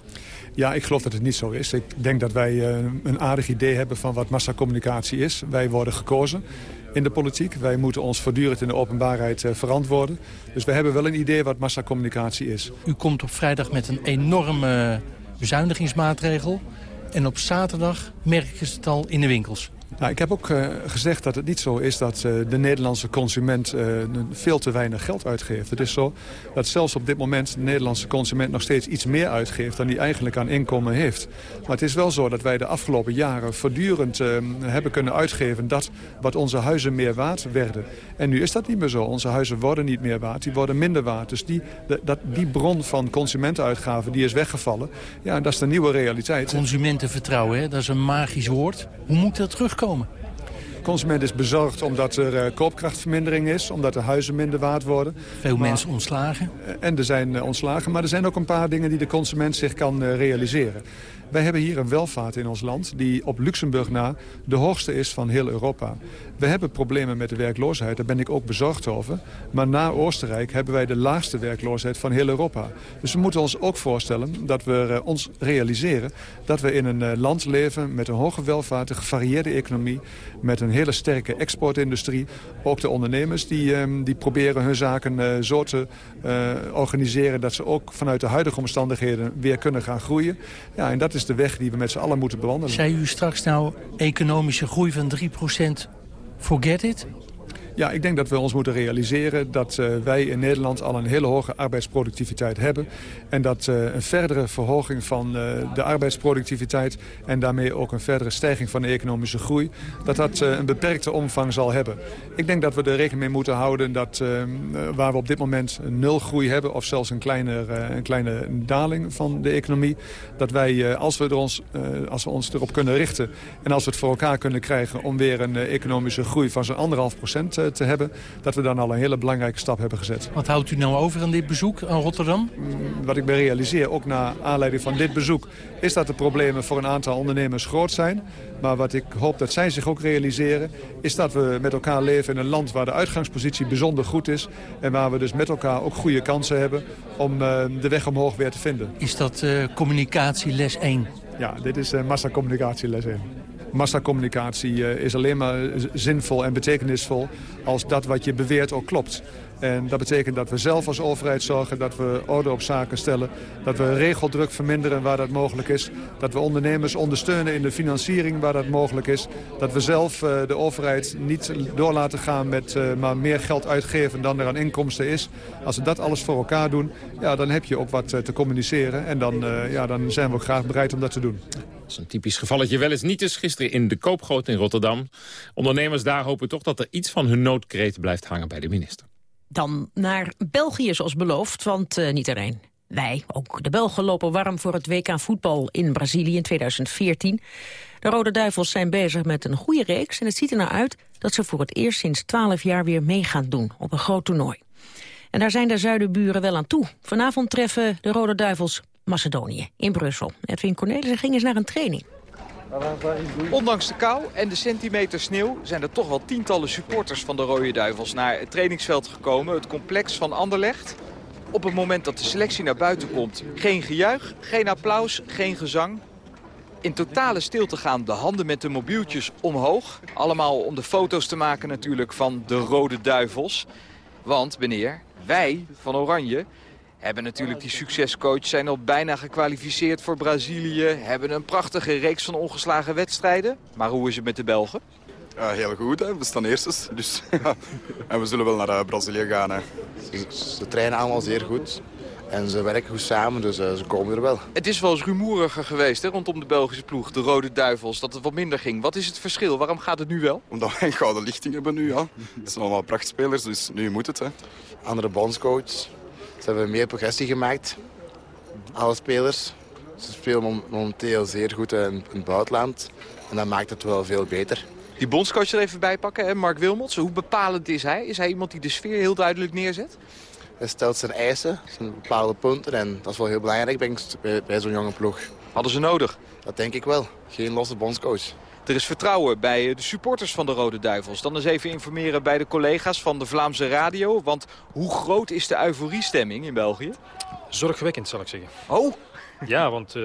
Speaker 40: Ja, ik geloof dat het niet zo is. Ik denk dat wij uh, een aardig idee hebben van wat massacommunicatie is. Wij worden gekozen in de politiek. Wij moeten ons voortdurend in de openbaarheid uh, verantwoorden. Dus we hebben wel een idee wat massacommunicatie is.
Speaker 39: U komt op vrijdag met een enorme bezuinigingsmaatregel. En op zaterdag merken ze het al in de winkels.
Speaker 40: Nou, ik heb ook uh, gezegd dat het niet zo is dat uh, de Nederlandse consument uh, veel te weinig geld uitgeeft. Het is zo dat zelfs op dit moment de Nederlandse consument nog steeds iets meer uitgeeft dan hij eigenlijk aan inkomen heeft. Maar het is wel zo dat wij de afgelopen jaren voortdurend hebben kunnen uitgeven dat wat onze huizen meer waard werden. En nu is dat niet meer zo. Onze huizen worden niet meer waard, die worden minder waard. Dus die, dat, die bron van consumentenuitgaven die is weggevallen. Ja, dat is de nieuwe realiteit.
Speaker 39: Consumentenvertrouwen, dat is een magisch woord. Hoe moet dat terugkomen?
Speaker 40: De consument is bezorgd omdat er uh, koopkrachtvermindering is, omdat de huizen minder waard worden.
Speaker 39: Veel maar, mensen ontslagen.
Speaker 40: En er zijn uh, ontslagen, maar er zijn ook een paar dingen die de consument zich kan realiseren. Wij hebben hier een welvaart in ons land die op Luxemburg na de hoogste is van heel Europa. We hebben problemen met de werkloosheid, daar ben ik ook bezorgd over. Maar na Oostenrijk hebben wij de laagste werkloosheid van heel Europa. Dus we moeten ons ook voorstellen dat we uh, ons realiseren... dat we in een uh, land leven met een hoge welvaart, een gevarieerde economie... met een hele sterke exportindustrie. Ook de ondernemers die, uh, die proberen hun zaken zo te organiseren... dat ze ook vanuit de huidige omstandigheden weer kunnen gaan groeien. Ja, en dat is de weg die we met z'n allen moeten bewandelen.
Speaker 39: Zei u straks nou economische groei van 3% forget it?
Speaker 40: Ja, ik denk dat we ons moeten realiseren dat uh, wij in Nederland al een hele hoge arbeidsproductiviteit hebben. En dat uh, een verdere verhoging van uh, de arbeidsproductiviteit en daarmee ook een verdere stijging van de economische groei, dat dat een beperkte omvang zal hebben. Ik denk dat we er rekening mee moeten houden dat waar we op dit moment nul groei hebben of zelfs een kleine, een kleine daling van de economie, dat wij als we, er ons, als we ons erop kunnen richten en als we het voor elkaar kunnen krijgen om weer een economische groei van zo'n anderhalf procent te hebben... dat we dan al een hele belangrijke stap hebben gezet.
Speaker 39: Wat houdt u nou over aan dit bezoek aan Rotterdam?
Speaker 40: Wat ik me realiseer, ook na aanleiding van dit bezoek... is dat de problemen voor een aantal ondernemers groot zijn. Maar wat ik hoop dat zij zich ook realiseren... is dat we met elkaar leven in een land waar de uitgangspositie bijzonder goed is... en waar we dus met elkaar ook goede kansen hebben om uh, de weg omhoog weer te vinden.
Speaker 39: Is dat uh, communicatieles 1?
Speaker 40: Ja, dit is uh, massacommunicatieles 1 massacommunicatie is alleen maar zinvol en betekenisvol als dat wat je beweert ook klopt. En dat betekent dat we zelf als overheid zorgen dat we orde op zaken stellen. Dat we regeldruk verminderen waar dat mogelijk is. Dat we ondernemers ondersteunen in de financiering waar dat mogelijk is. Dat we zelf uh, de overheid niet door laten gaan met uh, maar meer geld uitgeven dan er aan inkomsten is. Als we dat alles voor elkaar doen, ja, dan heb je ook wat uh, te communiceren. En dan, ja, dan zijn we ook graag bereid om dat te doen.
Speaker 3: Dat is een typisch gevalletje wel eens niet is gisteren in de koopgoot in Rotterdam. Ondernemers daar hopen toch dat er iets van hun noodkreet blijft hangen bij de minister.
Speaker 4: Dan naar België zoals beloofd, want uh, niet alleen wij, ook de Belgen lopen warm voor het WK voetbal in Brazilië in 2014. De Rode Duivels zijn bezig met een goede reeks en het ziet er naar uit dat ze voor het eerst sinds 12 jaar weer mee gaan doen op een groot toernooi. En daar zijn de zuidenburen wel aan toe. Vanavond treffen de Rode Duivels Macedonië in Brussel. Edwin Cornelissen ging eens naar een training.
Speaker 41: Ondanks de kou en de centimeter sneeuw zijn er toch wel tientallen supporters van de Rode Duivels naar het trainingsveld gekomen. Het complex van Anderlecht. Op het moment dat de selectie naar buiten komt, geen gejuich, geen applaus, geen gezang. In totale stilte gaan de handen met de mobieltjes omhoog. Allemaal om de foto's te maken natuurlijk van de Rode Duivels. Want, meneer, wij van Oranje hebben natuurlijk die succescoach, zijn al bijna gekwalificeerd voor Brazilië. Hebben een prachtige reeks van ongeslagen wedstrijden. Maar hoe is het met de Belgen?
Speaker 42: Ja, heel goed, hè. we staan eerstes. Dus, en we zullen wel naar uh, Brazilië gaan. Hè.
Speaker 43: Ze, ze, trainen allemaal zeer goed. En ze werken goed samen, dus uh, ze komen er wel.
Speaker 41: Het is wel eens rumoeriger geweest hè, rondom de Belgische ploeg, de Rode Duivels, dat het wat minder ging. Wat is het verschil? Waarom gaat het nu wel?
Speaker 42: Omdat wij een gouden lichting hebben nu, ja. Het zijn allemaal prachtspelers, dus nu moet het. Hè.
Speaker 43: Andere bondscoach, ze hebben meer progressie gemaakt. Alle spelers. Ze spelen momenteel zeer goed in het buitenland. En dat maakt het wel veel beter.
Speaker 41: Die bondscoach er even bij pakken, hè? Mark Wilmots. Hoe bepalend is hij? Is hij iemand die de sfeer heel duidelijk neerzet?
Speaker 43: Hij stelt zijn eisen, zijn bepaalde punten. En dat is wel heel belangrijk bij, bij zo'n jonge ploeg.
Speaker 41: Hadden ze nodig?
Speaker 43: Dat denk ik wel. Geen losse bondscoach.
Speaker 41: Er is vertrouwen bij de supporters van de Rode Duivels. Dan eens even informeren bij de collega's van de Vlaamse radio. Want hoe groot is de euforiestemming in België?
Speaker 44: Zorgwekkend, zal ik zeggen.
Speaker 41: Oh,
Speaker 44: ja, want uh,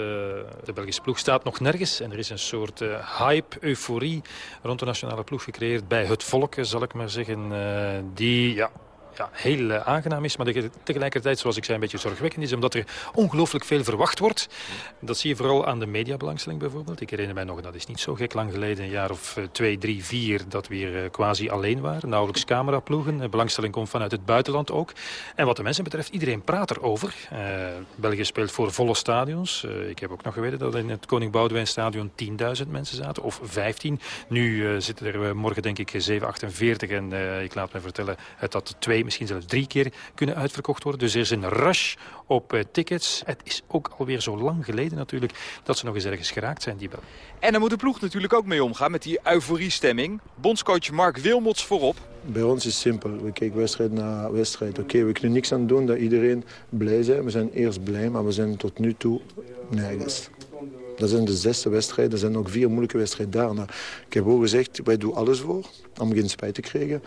Speaker 44: de Belgische ploeg staat nog nergens. En er is een soort uh, hype, euforie rond de nationale ploeg gecreëerd bij het volk, zal ik maar zeggen. Uh, die ja, ja, heel aangenaam is, maar tegelijkertijd, zoals ik zei, een beetje zorgwekkend is, omdat er ongelooflijk veel verwacht wordt. Dat zie je vooral aan de mediabelangstelling bijvoorbeeld. Ik herinner mij nog, dat is niet zo gek lang geleden, een jaar of twee, drie, vier, dat we hier quasi alleen waren. Nauwelijks cameraploegen. Belangstelling komt vanuit het buitenland ook. En wat de mensen betreft, iedereen praat erover. Uh, België speelt voor volle stadions. Ik heb ook nog geweten dat in het Koning Boudewijn stadion 10.000 mensen zaten, of 15. Nu zitten er morgen denk ik 748 en ik laat me vertellen dat twee, misschien zelfs drie keer kunnen uitverkocht worden. Dus er is een rush op tickets. Het is ook alweer zo lang geleden natuurlijk dat ze nog eens ergens geraakt zijn, die bel.
Speaker 41: En daar moet de ploeg natuurlijk ook mee omgaan met die euforiestemming. Bondscoach Mark Wilmots voorop.
Speaker 45: Bij ons is het simpel. We kijken wedstrijd na wedstrijd. Oké, we kunnen niks aan doen dat iedereen blij is. We zijn eerst blij, maar we zijn tot nu toe nergens. Dat zijn de zesde wedstrijden. Er zijn ook vier moeilijke wedstrijden daarna. Ik heb ook gezegd, wij doen alles voor om geen spijt te krijgen.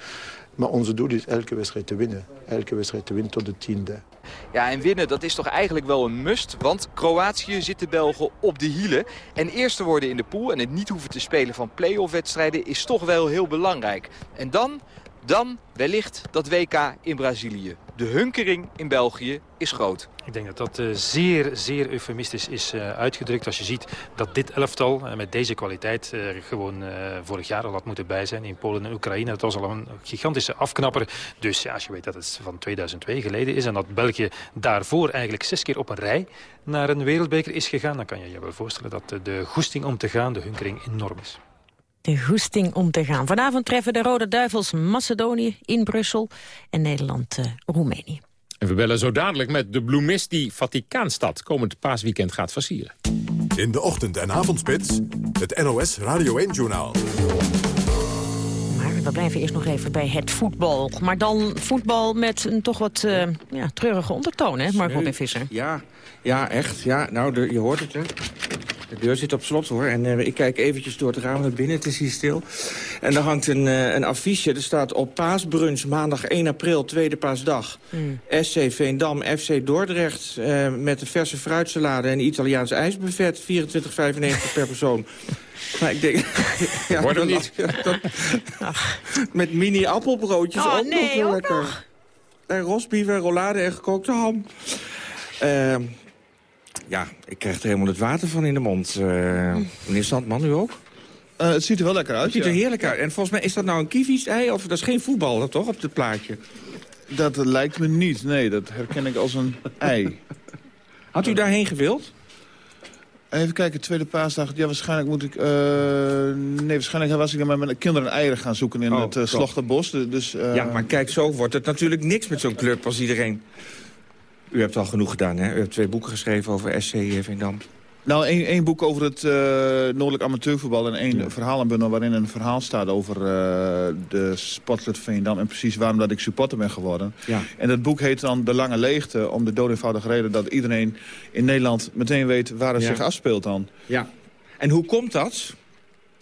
Speaker 45: Maar onze doel is elke wedstrijd te winnen. Elke wedstrijd te winnen tot de tiende.
Speaker 41: Ja, en winnen, dat is toch eigenlijk wel een must. Want Kroatië zit de Belgen op de hielen. En eerst te worden in de pool en het niet hoeven te spelen van play-off wedstrijden... is toch wel heel belangrijk. En dan dan wellicht dat WK in Brazilië. De hunkering in België is groot.
Speaker 44: Ik denk dat dat uh, zeer, zeer eufemistisch is uh, uitgedrukt. Als je ziet dat dit elftal uh, met deze kwaliteit gewoon vorig jaar al had moeten bij zijn in Polen en Oekraïne. Dat was al een gigantische afknapper. Dus ja, als je weet dat het van 2002 geleden is en dat België daarvoor eigenlijk zes keer op een rij naar een wereldbeker is gegaan, dan kan je je wel voorstellen dat de goesting om te gaan, de hunkering enorm is
Speaker 4: de goesting om te gaan. Vanavond treffen de Rode Duivels Macedonië in Brussel en Nederland uh, Roemenië.
Speaker 3: En we bellen zo dadelijk met de bloemist die Vaticaanstad komend paasweekend gaat versieren.
Speaker 46: In de ochtend- en avondspits, het NOS Radio 1-journaal.
Speaker 4: Maar we blijven eerst nog even bij het voetbal. Maar dan voetbal met een toch wat uh, ja, treurige ondertoon, hè, Marco B. Visser?
Speaker 5: Ja, ja, echt. Ja, nou, de, je hoort het, hè. De deur zit op slot, hoor. En uh, ik kijk eventjes door het raam naar binnen. Het is hier stil. En er hangt een, uh, een affiche. Er staat op paasbrunch maandag 1 april, tweede paasdag. Mm. SC Veendam, FC Dordrecht... Uh, met een verse fruitsalade en Italiaans ijsbuffet. 24,95 per persoon. <laughs> Maar ik denk...
Speaker 3: ja, Wordt hem niet. <laughs> Dat,
Speaker 5: met mini appelbroodjes
Speaker 4: oh,
Speaker 5: ook
Speaker 4: nee,
Speaker 5: nog
Speaker 4: ook
Speaker 5: lekker.
Speaker 4: Nog.
Speaker 5: En rosbief en rollade en gekookte ham. Uh, ja, ik krijg er helemaal het water van in de mond. Uh, meneer Sandman, u ook?
Speaker 47: Uh, het ziet er wel lekker uit,
Speaker 5: Het ziet er heerlijk uit. En volgens mij is dat nou een kievits-ei? Of dat is geen voetbal, toch, op het plaatje?
Speaker 47: Dat lijkt me niet. Nee, dat herken ik als een <laughs> ei.
Speaker 5: Had u daarheen gewild?
Speaker 47: Even kijken, tweede paasdag. Ja, waarschijnlijk moet ik... Uh, nee, waarschijnlijk was ik dan met mijn kinderen eieren gaan zoeken in oh, het uh, Slochterbos. Dus, uh...
Speaker 5: Ja, maar kijk, zo wordt het natuurlijk niks met zo'n club als iedereen... U hebt al genoeg gedaan, hè? U hebt twee boeken geschreven over SC Veendam.
Speaker 47: Nou, één, één boek over het uh, Noordelijk Amateurvoetbal... en één ja. verhalenbundel waarin een verhaal staat over uh, de sportclub Veendam... en precies waarom dat ik supporter ben geworden.
Speaker 5: Ja.
Speaker 47: En dat boek heet dan De Lange Leegte... om de doodeenvoudige reden dat iedereen in Nederland meteen weet waar het
Speaker 5: Ja.
Speaker 47: zich afspeelt dan.
Speaker 5: Ja. En hoe komt dat?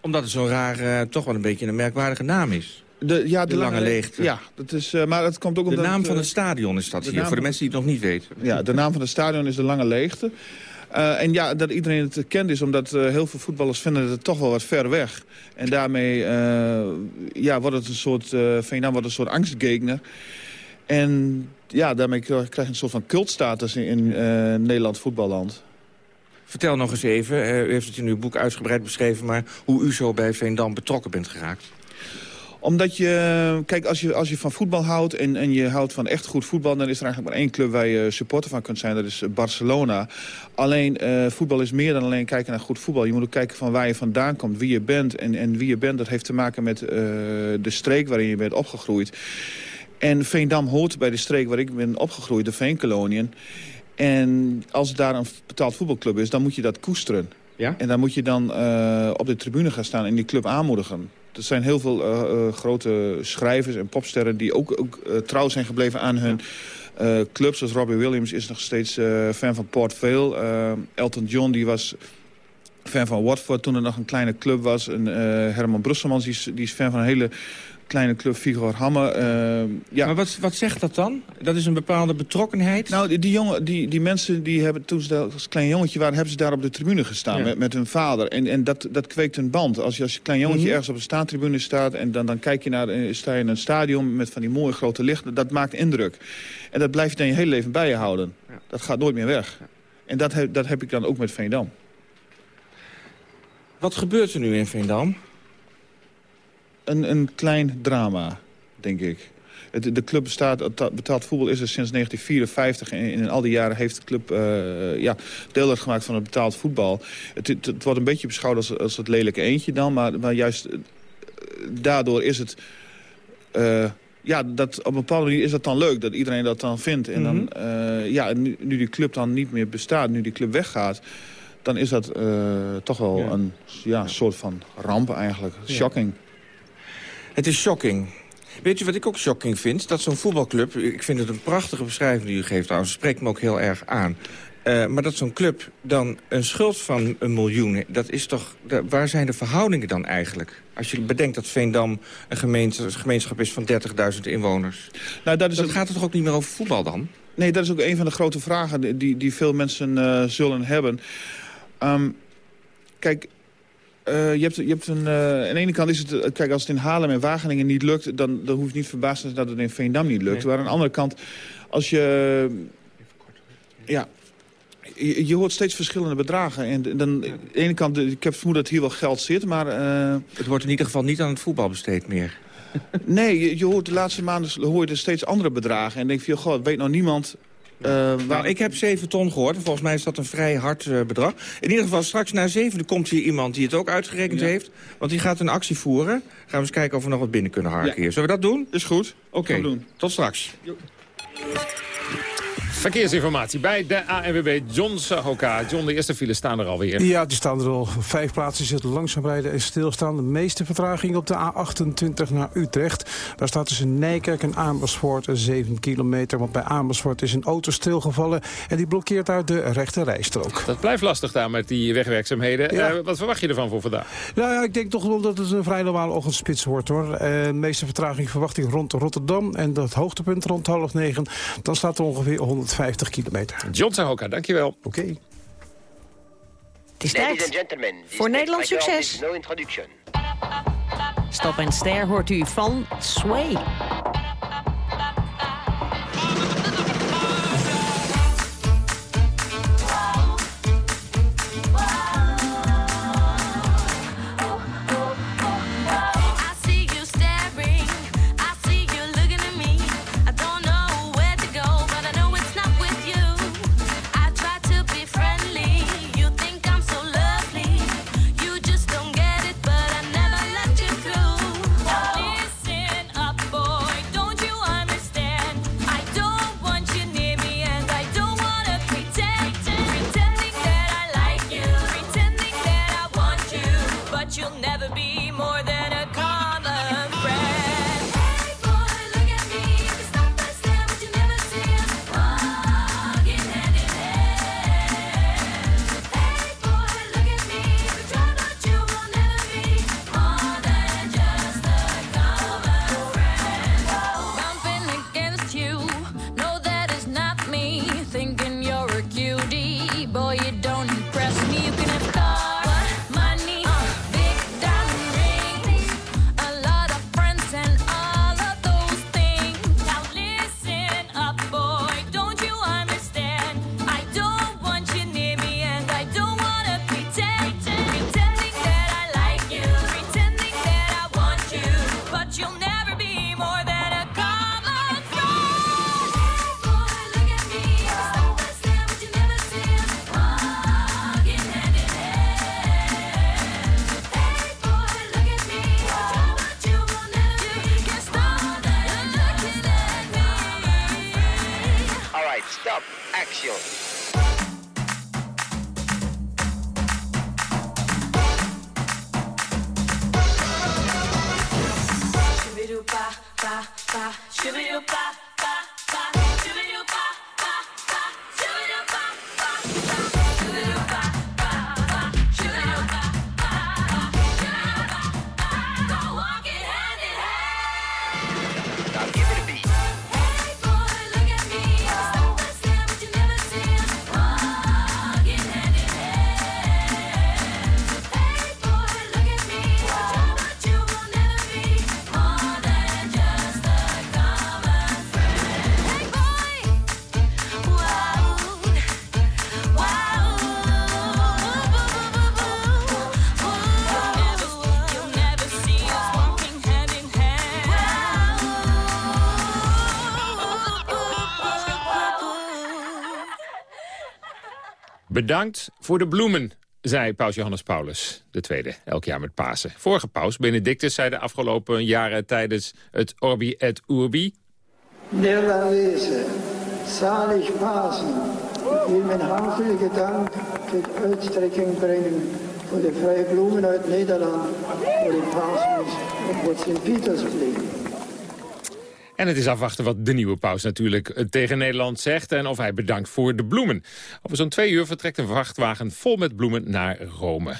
Speaker 5: Omdat het zo'n raar, uh, toch wel een beetje een merkwaardige naam is.
Speaker 47: De, ja,
Speaker 5: de, lange leegte.
Speaker 47: Ja, dat is, uh, maar het komt ook
Speaker 5: De
Speaker 47: omdat...
Speaker 5: naam van
Speaker 47: uh,
Speaker 5: het stadion is dat
Speaker 47: de
Speaker 5: hier, voor de
Speaker 47: van-
Speaker 5: mensen die het nog niet weten.
Speaker 47: Ja, de naam van het stadion is de Lange Leegte. Uh, en ja, dat iedereen het kent is omdat uh, heel veel voetballers vinden het toch wel wat ver weg. En daarmee ja, wordt het een soort, Veendam wordt een soort angstgegner. En ja, daarmee krijg je een soort van cultstatus in, in Nederland voetballand.
Speaker 5: Vertel nog eens even, u heeft het in uw boek uitgebreid beschreven... maar hoe u zo bij Veendam betrokken bent geraakt.
Speaker 47: Omdat je, kijk, als je, als je van voetbal houdt en, en je houdt van echt goed voetbal... dan is er eigenlijk maar één club waar je supporter van kunt zijn. Dat is Barcelona. Alleen, uh, voetbal is meer dan alleen kijken naar goed voetbal. Je moet ook kijken van waar je vandaan komt, wie je bent. En, en wie je bent, dat heeft te maken met uh, de streek waarin je bent opgegroeid. En Veendam hoort bij de streek waar ik ben opgegroeid, de Veenkoloniën. En als daar een betaald voetbalclub is, dan moet je dat koesteren.
Speaker 5: Ja?
Speaker 47: En dan moet je dan uh, op de tribune gaan staan en die club aanmoedigen. Er zijn heel veel uh, uh, grote schrijvers en popsterren die ook, ook uh, trouw zijn gebleven aan hun uh, clubs. Zoals Robbie Williams is nog steeds fan van Port Vale. Elton John die was fan van Watford toen er nog een kleine club was. Herman Brusselmans die is, die is fan van een hele kleine club Vigor Hamme. ja.
Speaker 5: Maar wat, wat zegt dat dan? Dat is een bepaalde betrokkenheid?
Speaker 47: Nou, die, die, jongen, die, die mensen die hebben toen ze als klein jongetje waren... hebben ze daar op de tribune gestaan met, met hun vader. En, en dat, dat kweekt een band. Als je als je klein jongetje mhm. ergens op de staantribune staat... en dan, dan kijk je naar, sta je in een stadion met van die mooie grote lichten... dat maakt indruk. En dat blijf je dan je hele leven bij je houden. Dat gaat nooit meer weg. En dat heb, dat heb ik dan ook met Veendam.
Speaker 5: Wat gebeurt er nu in Veendam?
Speaker 47: Een, een klein drama, denk ik. Het, de club bestaat, betaald voetbal is er sinds 1954. En in, al die jaren heeft de club uh, ja, deel uitgemaakt van het betaald voetbal. Het, het, wordt een beetje beschouwd als, als het lelijke eentje dan. Maar, maar juist uh, daardoor is het... Uh, ja, dat, op een bepaalde manier is dat dan leuk, dat iedereen dat dan vindt. En dan, uh, ja, nu, nu, die club dan niet meer bestaat, nu die club weggaat... dan is dat uh, toch wel een ja, soort van ramp eigenlijk. Shocking.
Speaker 5: Het is shocking. Weet je wat ik ook shocking vind? Dat zo'n voetbalclub, ik vind het een prachtige beschrijving die u geeft trouwens, spreekt me ook heel erg aan. Uh, maar dat zo'n club dan een schuld van een miljoen... Dat is toch, waar zijn de verhoudingen dan eigenlijk? Als je bedenkt dat Veendam een, gemeente, een gemeenschap is van 30.000 inwoners. Nou, dat is dat gaat het toch ook niet meer over voetbal dan?
Speaker 47: Nee, dat is ook een van de grote vragen die, die veel mensen uh, zullen hebben. Um, kijk, uh, je hebt, je hebt een, uh, aan de ene kant is het, kijk, als het in Haarlem en Wageningen niet lukt, dan, dan hoef je niet verbaasd te zijn dat het in Veendam niet lukt. Nee. Maar aan de andere kant, als je, ja, je, je, hoort steeds verschillende bedragen. En dan, aan de ene kant, ik heb vermoed dat hier wel geld zit, maar... Uh...
Speaker 5: Het wordt in ieder geval niet aan het voetbal besteed meer. <laughs>
Speaker 47: nee, je, je, hoort de laatste maanden hoor je steeds andere bedragen. En denk je, goh, weet nou niemand...
Speaker 5: Uh, waar... Nou, ik heb 7 ton gehoord. Volgens mij is dat een vrij hard uh, bedrag. In ieder geval, straks na 7 komt hier iemand die het ook uitgerekend ja. heeft. Want die gaat een actie voeren. Gaan we eens kijken of we nog wat binnen kunnen harken ja. hier. Zullen we dat doen?
Speaker 47: Is goed.
Speaker 5: Oké, okay. tot straks. Jo.
Speaker 3: Verkeersinformatie bij de ANWB John Sahoka. John, de eerste files staan er alweer.
Speaker 48: Ja, die staan er al. Vijf plaatsen zitten langzaam rijden en stilstaan. De meeste vertraging op de A28 naar Utrecht. Daar staat tussen Nijkerk en Amersfoort 7 kilometer. Want bij Amersfoort is een auto stilgevallen en die blokkeert daar de rechte rijstrook.
Speaker 3: Dat blijft lastig daar met die wegwerkzaamheden. Ja. Uh, wat verwacht je ervan voor vandaag?
Speaker 48: Nou ja, ik denk toch wel dat het een vrij normale ochtendspits wordt hoor. Uh, de meeste vertraging verwachting rond Rotterdam. En dat hoogtepunt rond half negen. Dan staat er ongeveer 100 50 kilometer.
Speaker 3: John Sahoka, dankjewel.
Speaker 48: Oké. Okay.
Speaker 35: Het is tijd voor Nederlands succes. Stop en ster hoort u van Sway.
Speaker 3: Bedankt voor de bloemen, zei paus Johannes Paulus II, elk jaar met Pasen. Vorige paus, Benedictus, zei de afgelopen jaren tijdens het Orbi et Urbi...
Speaker 49: Nederlandese, zalig Pasen, wil mijn hartelijke dank tot uitstrekking brengen voor de vrije bloemen uit Nederland, voor de paasmis op Sint-Pietersplein.
Speaker 3: En het is afwachten wat de nieuwe paus natuurlijk eh, tegen Nederland zegt... en of hij bedankt voor de bloemen. Over zo'n twee uur vertrekt een vrachtwagen vol met bloemen naar Rome.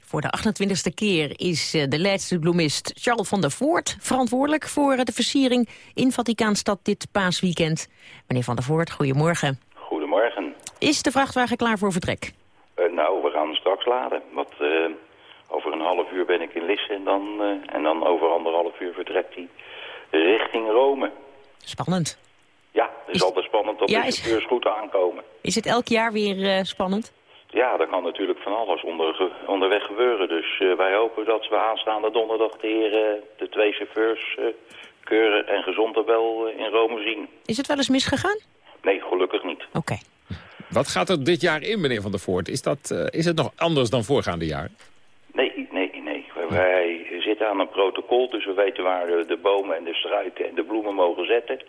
Speaker 4: Voor de 28e keer is eh, de Leidse bloemist Charles van der Voort verantwoordelijk voor eh, de versiering in Vaticaanstad dit paasweekend. Meneer van der Voort, goedemorgen.
Speaker 50: Goedemorgen.
Speaker 4: Is de vrachtwagen klaar voor vertrek?
Speaker 50: Uh, nou, we gaan straks laden. Want uh, over een half uur ben ik in Lisse en dan, uh, en dan over anderhalf uur vertrekt hij richting Rome.
Speaker 4: Spannend.
Speaker 50: Ja, het is, is altijd spannend dat ja, de chauffeurs is... goed aankomen.
Speaker 4: Is het elk jaar weer spannend?
Speaker 50: Ja, er kan natuurlijk van alles onder, onderweg gebeuren. Dus uh, wij hopen dat we aanstaande donderdag de heren, de twee chauffeurs, uh, keuren en gezond er wel uh, in Rome zien.
Speaker 4: Is het wel eens misgegaan?
Speaker 50: Nee, gelukkig niet.
Speaker 4: Oké. Okay.
Speaker 3: Wat gaat er dit jaar in, meneer Van der Voort? Is, dat, is het nog anders dan voorgaande jaar?
Speaker 50: Nee, nee, nee. Wij, wij zitten aan een protocol, dus we weten waar de, de bomen en de struiken en de bloemen mogen zetten.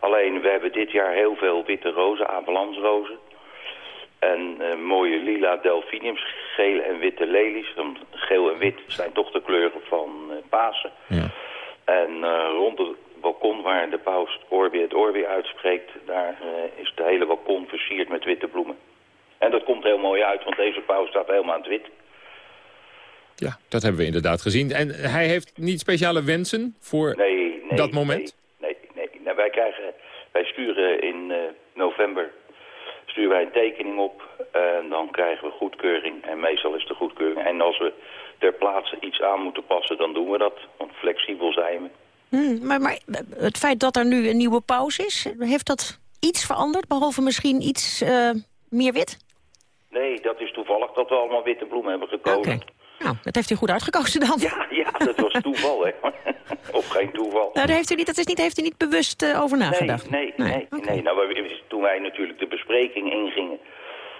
Speaker 50: Alleen, we hebben dit jaar heel veel witte rozen, avalansrozen. En uh, mooie lila delphiniums, gele en witte lelies. Want geel en wit zijn toch de kleuren van uh, Pasen.
Speaker 3: Ja.
Speaker 50: En uh, rond het balkon waar de paus Orbi het Orbi uitspreekt... daar is de hele balkon versierd met witte bloemen. En dat komt heel mooi uit, want deze paus staat helemaal aan het wit.
Speaker 3: Ja, dat hebben we inderdaad gezien. En hij heeft niet speciale wensen voor
Speaker 50: nee, nee,
Speaker 3: dat moment?
Speaker 50: Nee, nee, nee. Nou, wij, krijgen, wij sturen in november sturen wij een tekening op en dan krijgen we goedkeuring. En meestal is de goedkeuring. En als we ter plaatse iets aan moeten passen, dan doen we dat. Want flexibel zijn we.
Speaker 4: Hmm, maar, maar het feit dat er nu een nieuwe pauze is, heeft dat iets veranderd? Behalve misschien iets uh, meer wit?
Speaker 50: Nee, dat is toevallig dat we allemaal witte bloemen hebben gekozen.
Speaker 4: Okay. Nou, dat heeft u goed uitgekozen dan.
Speaker 50: Ja, ja dat was toeval, hè. <laughs> of geen toeval.
Speaker 4: Nou, daar heeft u niet, dat is niet, heeft u niet bewust uh, over nagedacht?
Speaker 50: Nee, nee, nee. nee, okay. nee. Nou, toen wij natuurlijk de bespreking ingingen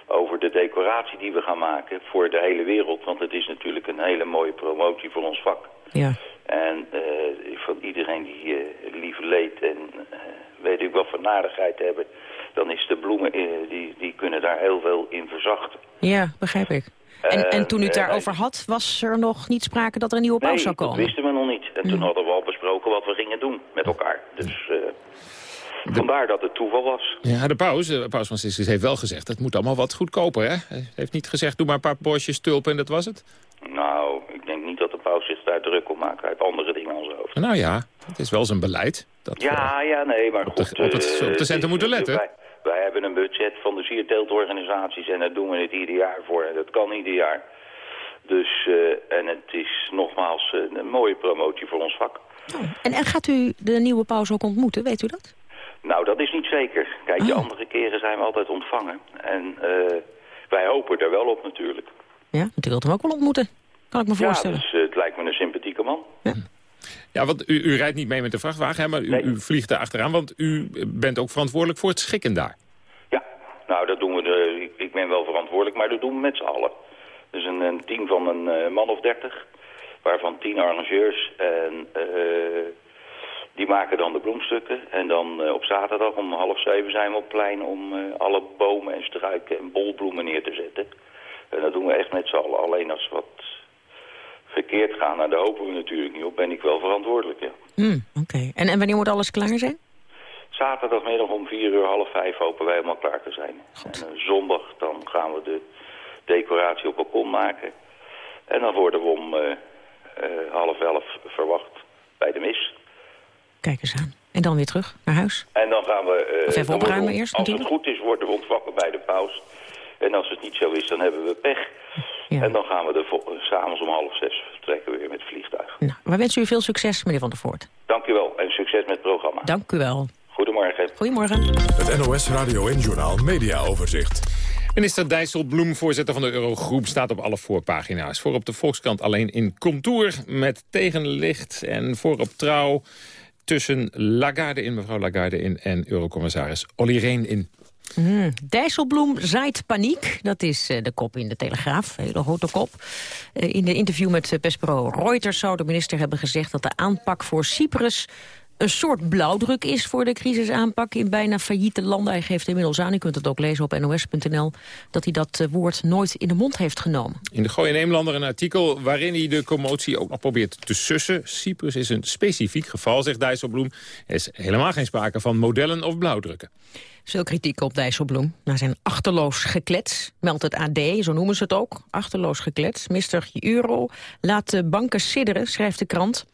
Speaker 50: over de decoratie die we gaan maken voor de hele wereld. Want het is natuurlijk een hele mooie promotie voor ons vak.
Speaker 4: Ja.
Speaker 50: En uh, van iedereen die uh, lief leed en uh, weet ik wat voor nadigheid hebben... dan is de bloemen, die, die kunnen daar heel veel in verzachten.
Speaker 4: Ja, begrijp ik. En, en toen u het daarover had, was er nog niet sprake dat er een nieuwe paus
Speaker 50: nee,
Speaker 4: zou komen?
Speaker 50: dat wisten we nog niet. En toen hadden we al besproken wat we gingen doen met elkaar. Dus... Vandaar dat het toeval was.
Speaker 3: Ja, de paus, de paus Franciscus heeft wel gezegd... het moet allemaal wat goedkoper, hè? Hij heeft niet gezegd, doe maar een paar bosjes tulpen en dat was het?
Speaker 50: Nou, ik denk niet dat de paus zich daar druk om maakt. Hij heeft andere dingen aan zijn hoofd.
Speaker 3: Nou ja, het is wel zijn beleid. Dat
Speaker 50: ja, ja, nee, maar
Speaker 3: op
Speaker 50: goed.
Speaker 3: De, op, het, op de centen moeten letten.
Speaker 50: Wij, hebben een budget van de sierteeltorganisaties en daar doen we het ieder jaar voor. En dat kan ieder jaar. Dus, uh, en het is nogmaals uh, een mooie promotie voor ons vak.
Speaker 4: Oh, en, en gaat u de nieuwe paus ook ontmoeten, weet u dat?
Speaker 50: Nou, dat is niet zeker. Kijk, de
Speaker 4: Oh.
Speaker 50: andere keren zijn we altijd ontvangen. En uh, wij hopen er wel op natuurlijk.
Speaker 4: Ja, want u wilt hem ook wel ontmoeten, kan ik me voorstellen.
Speaker 50: Ja, dus uh, het lijkt me een sympathieke man.
Speaker 4: Ja,
Speaker 3: ja want u, u rijdt niet mee met de vrachtwagen, hè, maar u,
Speaker 50: Nee.
Speaker 3: u vliegt daar achteraan. Want u bent ook verantwoordelijk voor het schikken daar.
Speaker 50: Ja, nou, dat doen we. De, ik, ben wel verantwoordelijk, maar dat doen we met z'n allen. Dus een, een team van een uh, man of dertig, waarvan tien arrangeurs en... Uh, die maken dan de bloemstukken. En dan uh, op zaterdag om half zeven zijn we op het plein om alle bomen en struiken en bolbloemen neer te zetten. En dat doen we echt met z'n allen. Alleen als wat verkeerd gaat, en daar hopen we natuurlijk niet op, ben ik wel verantwoordelijk, ja.
Speaker 4: Mm, Oké, okay. en, en wanneer moet alles klaar zijn?
Speaker 50: Zaterdagmiddag om vier uur, half vijf hopen wij helemaal klaar te zijn.
Speaker 4: Goed.
Speaker 50: En uh, zondag dan gaan we de decoratie op balkon maken. En dan worden we om half elf verwacht bij de mis.
Speaker 4: Kijk eens aan. En dan weer terug naar huis?
Speaker 50: En dan gaan we...
Speaker 4: Of even opruimen eerst
Speaker 50: Als
Speaker 4: natuurlijk.
Speaker 50: het goed is, worden we ontvangen bij de paus. En als het niet zo is, dan hebben we pech.
Speaker 4: Ja.
Speaker 50: En dan gaan we er s'avonds om half zes vertrekken we weer met het vliegtuig.
Speaker 4: Nou, wij wensen u veel succes, meneer Van der Voort.
Speaker 50: Dank u wel en succes met het programma.
Speaker 4: Dank u wel.
Speaker 50: Goedemorgen.
Speaker 4: Goedemorgen.
Speaker 46: Het NOS Radio en Journaal Media Overzicht.
Speaker 3: Minister Dijsselbloem, voorzitter van de Eurogroep, staat op alle voorpagina's. Voor op de Volkskrant alleen in contour met tegenlicht en voor op trouw tussen Lagarde in, mevrouw Lagarde in en eurocommissaris Olly Rehn in.
Speaker 4: Mm, Dijsselbloem zaait paniek. Dat is uh, de kop in de Telegraaf, hele grote kop. Uh, in de interview met uh, Reuters zou de minister hebben gezegd... dat de aanpak voor Cyprus een soort blauwdruk is voor de crisisaanpak in bijna failliete landen. Hij geeft inmiddels aan, u kunt het ook lezen op nos.nl... dat hij dat eh, woord nooit in de mond heeft genomen.
Speaker 3: In de Gooi Neemlander een artikel waarin hij de commotie ook nog probeert te sussen. Cyprus is een specifiek geval, zegt Dijsselbloem. Er is helemaal geen sprake van modellen of blauwdrukken.
Speaker 4: Veel kritiek op Dijsselbloem. Na zijn achterloos geklets, meldt het AD, zo noemen ze het ook. Achterloos geklets. Mr. Euro laat de banken sidderen, schrijft de krant.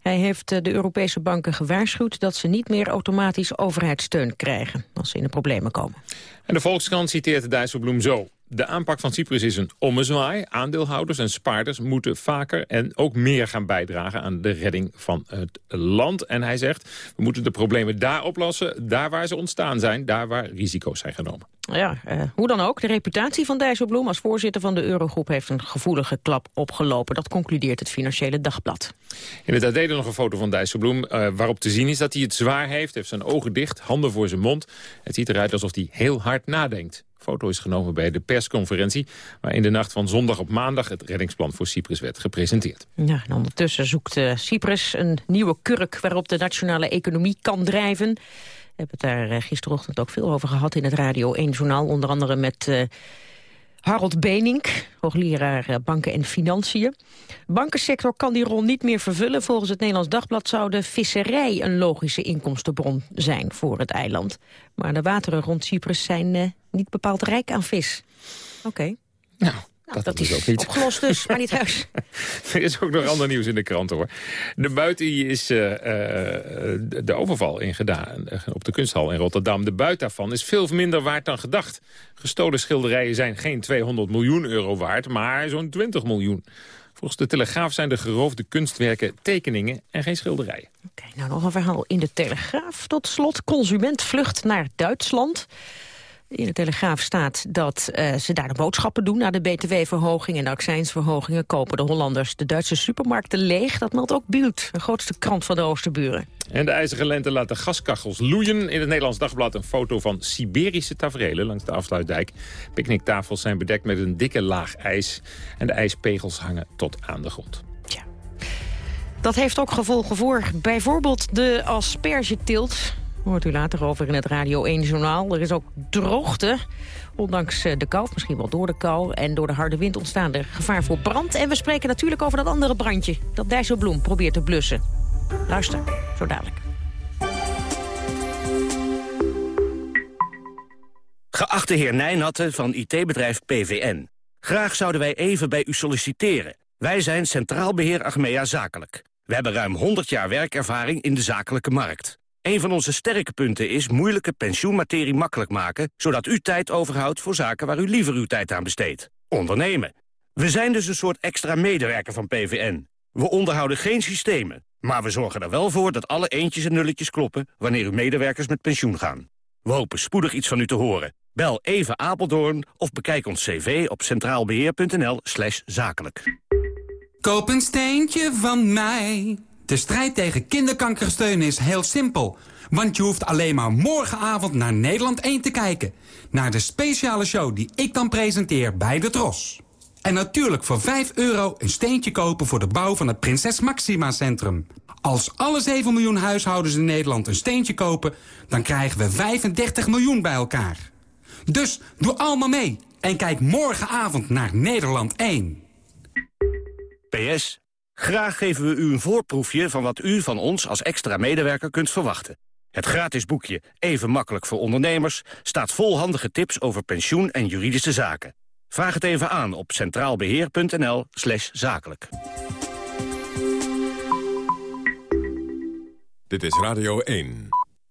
Speaker 4: Hij heeft eh, de Europese banken gewaarschuwd dat ze niet meer automatisch overheidssteun krijgen als ze in de problemen komen.
Speaker 3: En de Volkskrant citeert Dijsselbloem zo. De aanpak van Cyprus is een ommezwaai. Aandeelhouders en spaarders moeten vaker en ook meer gaan bijdragen aan de redding van het land. En hij zegt, we moeten de problemen daar oplossen, daar waar ze ontstaan zijn, daar waar risico's zijn genomen.
Speaker 4: Ja, eh, hoe dan ook, de reputatie van Dijsselbloem als voorzitter van de Eurogroep heeft een gevoelige klap opgelopen. Dat concludeert het Financiële Dagblad.
Speaker 3: In het AD nog een foto van Dijsselbloem uh, waarop te zien is dat hij het zwaar heeft. heeft zijn ogen dicht, handen voor zijn mond. Het ziet eruit alsof hij heel hard nadenkt foto is genomen bij de persconferentie... waar in de nacht van zondag op maandag het reddingsplan voor Cyprus werd gepresenteerd.
Speaker 4: Ja, en ondertussen zoekt uh, Cyprus een nieuwe kurk waarop de nationale economie kan drijven. We hebben het daar uh, gisterochtend ook veel over gehad in het Radio 1-journaal. Onder andere met... Uh, Harold Benink, hoogleraar banken en financiën. Bankensector kan die rol niet meer vervullen. Volgens het Nederlands Dagblad zou de visserij een logische inkomstenbron zijn voor het eiland. Maar de wateren rond Cyprus zijn uh, niet bepaald rijk aan vis. Oké.
Speaker 3: Nou, dat, dat is ook niet.
Speaker 4: opgelost dus, maar niet huis. <laughs>
Speaker 3: er is ook nog ander nieuws in de krant hoor. De buiten is uh, uh, de overval ingedaan op de kunsthal in Rotterdam. De buit daarvan is veel minder waard dan gedacht. Gestolen schilderijen zijn geen 200 miljoen euro waard, maar zo'n 20 miljoen. Volgens de Telegraaf zijn de geroofde kunstwerken tekeningen en geen schilderijen.
Speaker 4: Oké, okay, nou nog een verhaal in de Telegraaf. Tot slot, consument vlucht naar Duitsland. In de Telegraaf staat dat uh, ze daar de boodschappen doen... na de btw-verhoging en de accijnsverhogingen... kopen de Hollanders de Duitse supermarkten leeg. Dat meldt ook Bild, de grootste krant van de Oosterburen.
Speaker 3: En de ijzige lente laat de gaskachels loeien. In het Nederlands Dagblad een foto van Siberische tafereelen langs de afsluitdijk. Picknicktafels zijn bedekt met een dikke laag ijs. En de ijspegels hangen tot aan de grond.
Speaker 4: Tja. Dat heeft ook gevolgen voor bijvoorbeeld de aspergeteelt hoort u later over in het Radio 1-journaal. Er is ook droogte. Ondanks eh, de kou, misschien wel door de kou en door de harde wind ontstaan er gevaar voor brand. En we spreken natuurlijk over dat andere brandje dat Dijsselbloem probeert te blussen. Luister, zo dadelijk.
Speaker 51: Geachte heer Nijnatte van IT-bedrijf PVN. Graag zouden wij even bij u solliciteren. Wij zijn Centraal Beheer Achmea Zakelijk. We hebben ruim 100 jaar werkervaring in de zakelijke markt. Een van onze sterke punten is moeilijke pensioenmaterie makkelijk maken... zodat u tijd overhoudt voor zaken waar u liever uw tijd aan besteedt. Ondernemen. We zijn dus een soort extra medewerker van PVN. We onderhouden geen systemen, maar we zorgen er wel voor... dat alle eentjes en nulletjes kloppen wanneer uw medewerkers met pensioen gaan. We hopen spoedig iets van u te horen. Bel even Apeldoorn of bekijk ons cv op centraalbeheer.nl zakelijk.
Speaker 52: Koop een steentje van mij... De strijd tegen kinderkanker steunen is heel simpel. Want je hoeft alleen maar morgenavond naar Nederland 1 te kijken. Naar de speciale show die ik dan presenteer bij de Tros. En natuurlijk voor 5 euro een steentje kopen voor de bouw van het Prinses Maxima Centrum. Als alle 7 miljoen huishoudens in Nederland een steentje kopen... dan krijgen we 35 miljoen bij elkaar. Dus doe allemaal mee en kijk morgenavond naar Nederland 1.
Speaker 51: PS Graag geven we u een voorproefje van wat u van ons als extra medewerker kunt verwachten. Het gratis boekje Even makkelijk voor ondernemers staat vol handige tips over pensioen en juridische zaken. Vraag het even aan op centraalbeheer.nl slash zakelijk.
Speaker 46: Dit is Radio 1.